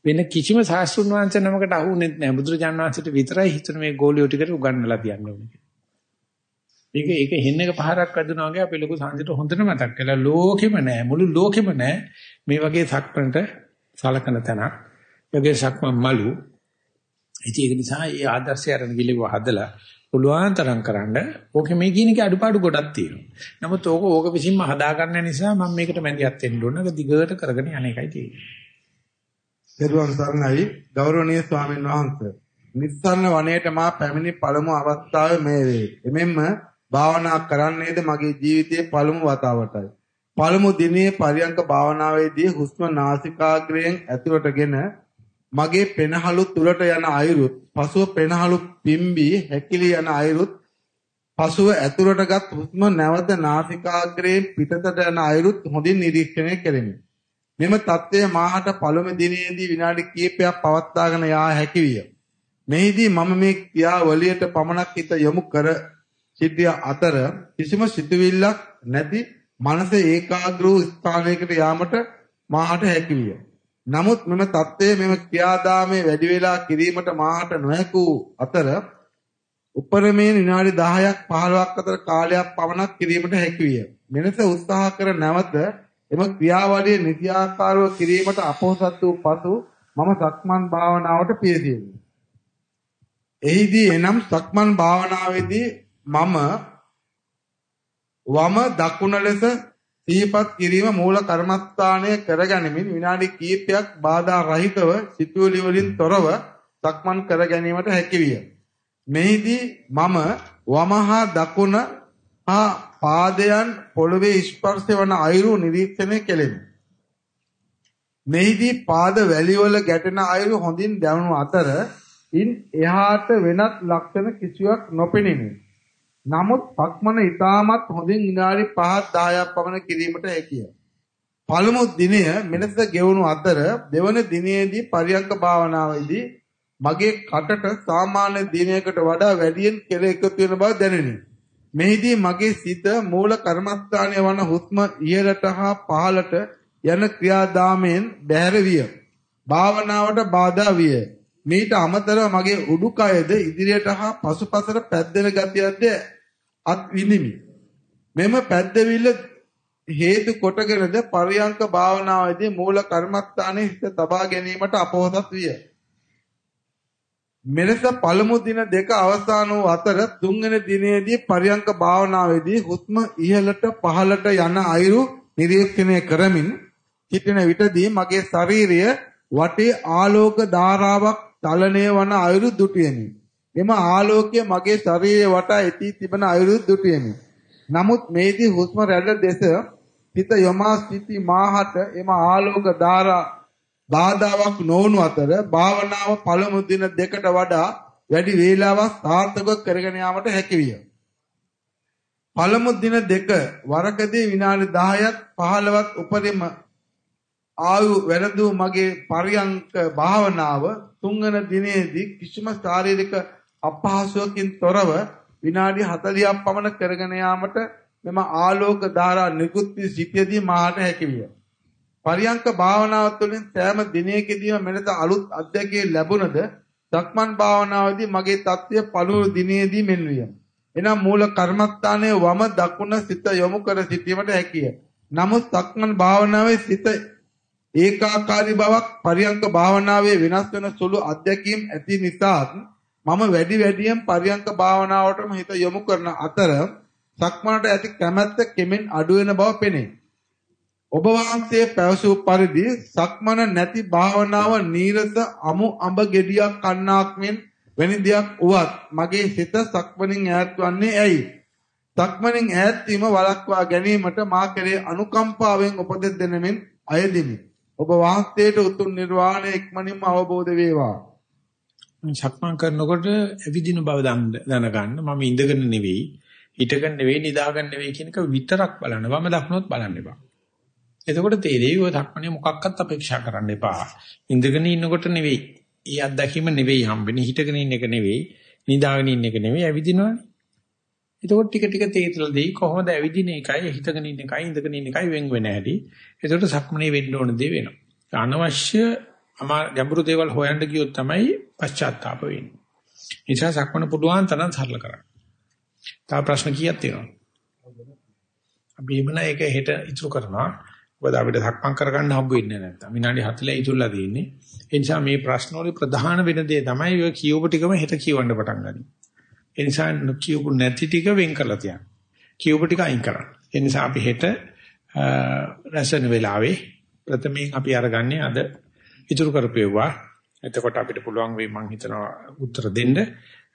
[SPEAKER 1] වෙන කිසිම සාස්ත්‍රුන් වංශ නමකට අහුුනේ නැහැ. බුදුරජාණන් වහන්සේට විතරයි හිතන මේ ගෝලියෝ ටිකට උගන්වලා තියන්න ඕනේ. ඒක ඒක හෙන්නක පහරක් වැදුනා වගේ අපේ ලොකු සංසිට හොඳට මතක් කළා. ලෝකෙම නැහැ. මුළු ලෝකෙම නැහැ. මේ වගේ සක්මණට සලකන තැනක්. යගේ සක්මන් මලු. ඉතින් ඒක නිසා මේ ආදර්ශය අරන් ගිලිව හදලා පුළුවන් තරම් කරන්න ඕකේ මේ කියන එකේ අඩුපාඩු ගොඩක් තියෙනවා. නමුත් ඕක ඕක විසින්ම හදාගන්න නිසා මම මේකට මැදිහත් වෙන්න ඕන. ඒක දිගට කරගෙන යන එකයි තියෙන්නේ.
[SPEAKER 2] පෙරවන් සරණයි ගෞරවනීය ස්වාමීන් වහන්සේ. නිස්සරණ වනයේට මා පැමිණි පළමු අවස්ථාවේ මේ වේ. එමෙන්න භාවනා කරන්නේද මගේ ජීවිතයේ පළමු වතාවටයි. පළමු දිනේ පරියංක භාවනාවේදී හුස්ම නාසිකාග්‍රයෙන් ඇතුළටගෙන මගේ පෙනහළු තුලට යන අයුරුත් පසුව පෙනහළු පිම්බී හැකිලි යන අයුරුත් පසුව ඇතුළටගත් හුස්ම නැවත නාසිකාග්‍රයෙන් පිටතට යන අයුරුත් හොඳින් නිරීක්ෂණය කෙරෙමි. මෙම தත්ත්වය මාහට පළමු දිනේදී විනාඩි කිහිපයක් පවත්වාගෙන යා හැකි විය. මෙහිදී මම මේ ක්‍රියාවලියට පමණක් හිත යොමු කර සිටිය අතර කිසිම සිතුවිල්ලක් නැති මනස ඒකාග්‍ර වූ ස්ථානයකට යාමට මාහට හැකි විය. නමුත් මෙම தත්ත්වය මෙම ක්‍රියාදාමයේ වැඩි වේලා කිරීමට මාහට නොහැකු අතර උපරමයෙන් විනාඩි 10ක් 15ක් අතර කාලයක් පමණක් කිරීමට හැකි විය. මෙලෙස උත්සාහ කර නැවත එම ක්‍රියාවලිය නිසියාකාරව කිරීමට අපොහසත් වූ පසු මම සක්මන් භාවනාවට පියසියෙමි. එහිදී එනම් සක්මන් භාවනාවේදී මම වම දකුණ ලෙස සිහිපත් කිරීම මූල කර්මස්ථානය කරගැනීමෙන් විනාඩි කිහිපයක් බාධා රහිතව සිතුවිලි වලින් තොරව සක්මන් කර ගැනීමට හැකි විය. මෙහිදී මම වමහා දකුණ හා පාදයන් පොළවේ ස්පර්ශ වන අයුරු නිරීක්ෂණය කෙලෙමි. මෙහිදී පාද වැලිවල ගැටෙන අයුරු හොඳින් දැනුණු අතර ඉන් එහාට වෙනත් ලක්ෂණ කිසිවක් නොපෙනිනි. නමුත් පක්මන ඊටමත් හොඳින් විනාඩි 5ක් 10ක් පමණ කිරීමට හැකිය. පළමු දිනය මෙලෙස ගෙවුණු අතර දෙවන දිනයේදී පරියංක භාවනාවේදී මගේ කටට සාමාන්‍ය දිනයකට වඩා වැඩියෙන් කෙල එකතු වෙන බව දැනිනි. මෙහිදී මගේ සිත මූල කර්මස්ථානය වන හුස්ම ඉහළට හා පහළට යන ක්‍රියාදාමයෙන් බැහැර විය. භාවනාවට බාධා විය. මීට අමතරව මගේ උඩුකයද ඉදිරියට හා පසුපසට පැද්දෙන ගතියක්ද අත් විඳිමි. මෙම පැද්දවිල්ල හේතු කොටගෙනද පරියංක භාවනාවේදී මූල කර්මස්ථානයේ හිත තබා ගැනීමට අපොහසත් විය. මෙලෙස පළමු දින දෙක අවසන් වූ අතර තුන්වෙනි දිනේදී පරියංක භාවනාවේදී හුස්ම ඉහළට පහළට යන අයුරු නිරීක්ෂණය කරමින් සිටින විටදී මගේ ශරීරය වටේ ආලෝක ධාරාවක් චලනය වන අයුරු දුටියෙමි. එම ආලෝකය මගේ ශරීරය වටා ඇති තිබෙන අයුරු දුටියෙමි. නමුත් මේදී හුස්ම රැල්ල දෙස හිත යොමා සිටි මාහට එම ආලෝක ධාරා බාධාවක් නොවුණු අතර භාවනාව පළමු දින දෙකට වඩා වැඩි වේලාවක් සාර්ථකව කරගෙන යාමට හැකි විය. පළමු දින දෙක වරකදී විනාඩි 10ක් 15ක් උපරිම ආයු වැරදු මගේ පරියංක භාවනාව තුන්වන දිනේදී කිසිම ශාරීරික අපහසුවකින් තොරව විනාඩි 40ක් පමණ කරගෙන යාමට මෙම ආලෝක ධාරා නිකුත් වී සිටියදී මාට හැකි විය. පරියංක භාවනාව තුළින් සෑම දිනයකදීම මෙලෙස අලුත් අත්දැකීම් ලැබුණද සක්මන් භාවනාවේදී මගේ தත්ත්වය පළමු දිනේදී මෙන් විය. එනම් මූල කර්මස්ථානයේ වම දකුණ සිත යොමු කර සිටීමට හැකිය. නමුත් සක්මන් භාවනාවේ සිත ඒකාකාරී බවක් පරියංක භාවනාවේ වෙනස් වෙන සුළු අත්දැකීම් ඇති නිසා මම වැඩි වැඩියෙන් පරියංක භාවනාවටම හිත යොමු කරන අතර සක්මනට ඇති කැමැත්ත කෙමෙන් අඩු වෙන බව පෙනේ. ඔබ වහන්සේ පැවසූ පරිදි සක්මන නැති භාවනාව නීරස අමු අඹ ගෙඩියක් කන්නාක් මෙන් වෙනි දෙයක් උවත් මගේ සිත සක්මනින් ඈත් වන්නේ ඇයි? සක්මනින් ඈත් වීම වළක්වා ගැනීමට මා කෙරේ අනුකම්පාවෙන් උපදෙස් දෙනමින් අයදිමි. ඔබ වහන්සේට උතුම් නිර්වාණය ඉක්මනින්ම අවබෝධ වේවා.
[SPEAKER 1] සක්මන් කරනකොට ඇවිදින බව දැනගන්න මම ඉඳගෙන නෙවෙයි හිටගෙන නෙවෙයි නිදාගෙන නෙවෙයි කියන එක විතරක් බලන්න. වම දකුණොත් බලන්න එපා. එතකොට තේරෙයි ඔය ධක්මනේ මොකක්වත් අපේක්ෂා කරන්න එපා. ඉඳගෙන ඉන්නකොට නෙවෙයි. ඊ අත්දැකීම නෙවෙයි හම්බෙන්නේ. හිටගෙන ඉන්න එක නෙවෙයි. නිදාගෙන ඉන්න එක නෙවෙයි. ඇවිදිනවනේ. එතකොට ටික ටික තේරෙලා දෙයි කොහොමද ඇවිදින එකයි හිටගෙන ඉන්න එකයි ඉඳගෙන ඉන්න එකයි වෙන් වෙන හැටි. එතකොට සක්මනේ වෙන්න ඕන දේ වෙනවා. අනවශ්‍ය අමා ගැඹුරු දේවල් හොයන්න ගියොත් තමයි පශ්චාත්තාප වෙන්නේ. නිසා සක්මන පුළුවන් තරම් සරල කරන්න. තව ප්‍රශ්න කීයක් තියෙනවද? අපි එමුන එක හෙට ඉතුරු කරනවා. මොකද අපිට සක්මන් කරගන්න හම්බ වෙන්නේ නැත්තම්. විනාඩි 40 ඉතුරුලා තියෙන්නේ. ඒ නිසා මේ ප්‍රශ්න වල ප්‍රධාන වෙන දේ තමයි ඔය කියවපු ටිකම හෙට කියවන්න පටන් ගන්න. ඒ නිසා කියවපු නැති ටික වෙන් කරලා තියන්න. කියවපු ටික අයින් කරන්න. ඒ නිසා අපි හෙට රැසෙන වෙලාවේ ප්‍රථමයෙන් අපි අරගන්නේ අද ඉතුරු කරපේවා. එතකොට අපිට පුළුවන් වෙයි මං හිතනවා උත්තර දෙන්න.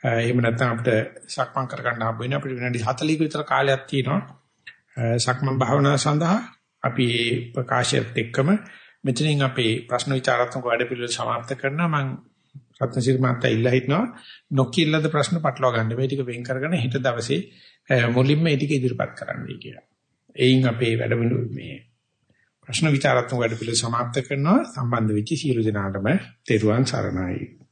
[SPEAKER 1] එහෙම නැත්නම් අපිට සක්මන් කරගන්න හම්බ වෙනවා. අපිට විනාඩි 40 විතර කාලයක් තියෙනවා. සක්මන් භාවනාව සඳහා අපි ප්‍රකාශයත් එක්කම මෙතනින් අපේ ප්‍රශ්න විචාරාත්මක වැඩපිළිවෙල සමාප්ත කරනවා. මං රත්නසිරි මහත්තයා ඉල්ලා හිටනවා නොකියලද ප්‍රශ්න පටලවා ගන්න. මේ ටික වෙන් කරගෙන හෙට දවසේ මුලින්ම මේ ටික ඉදිරිපත් කරන්නයි කියලා. එයින් අපේ වැඩමුළු මේ ප්‍රශ්න විචාරාත්මක වැඩපිළිවෙල සමාප්ත කරනවා සම්බන්ධ වෙච්ච සියලු දෙනාටම තෙරුවන් සරණයි.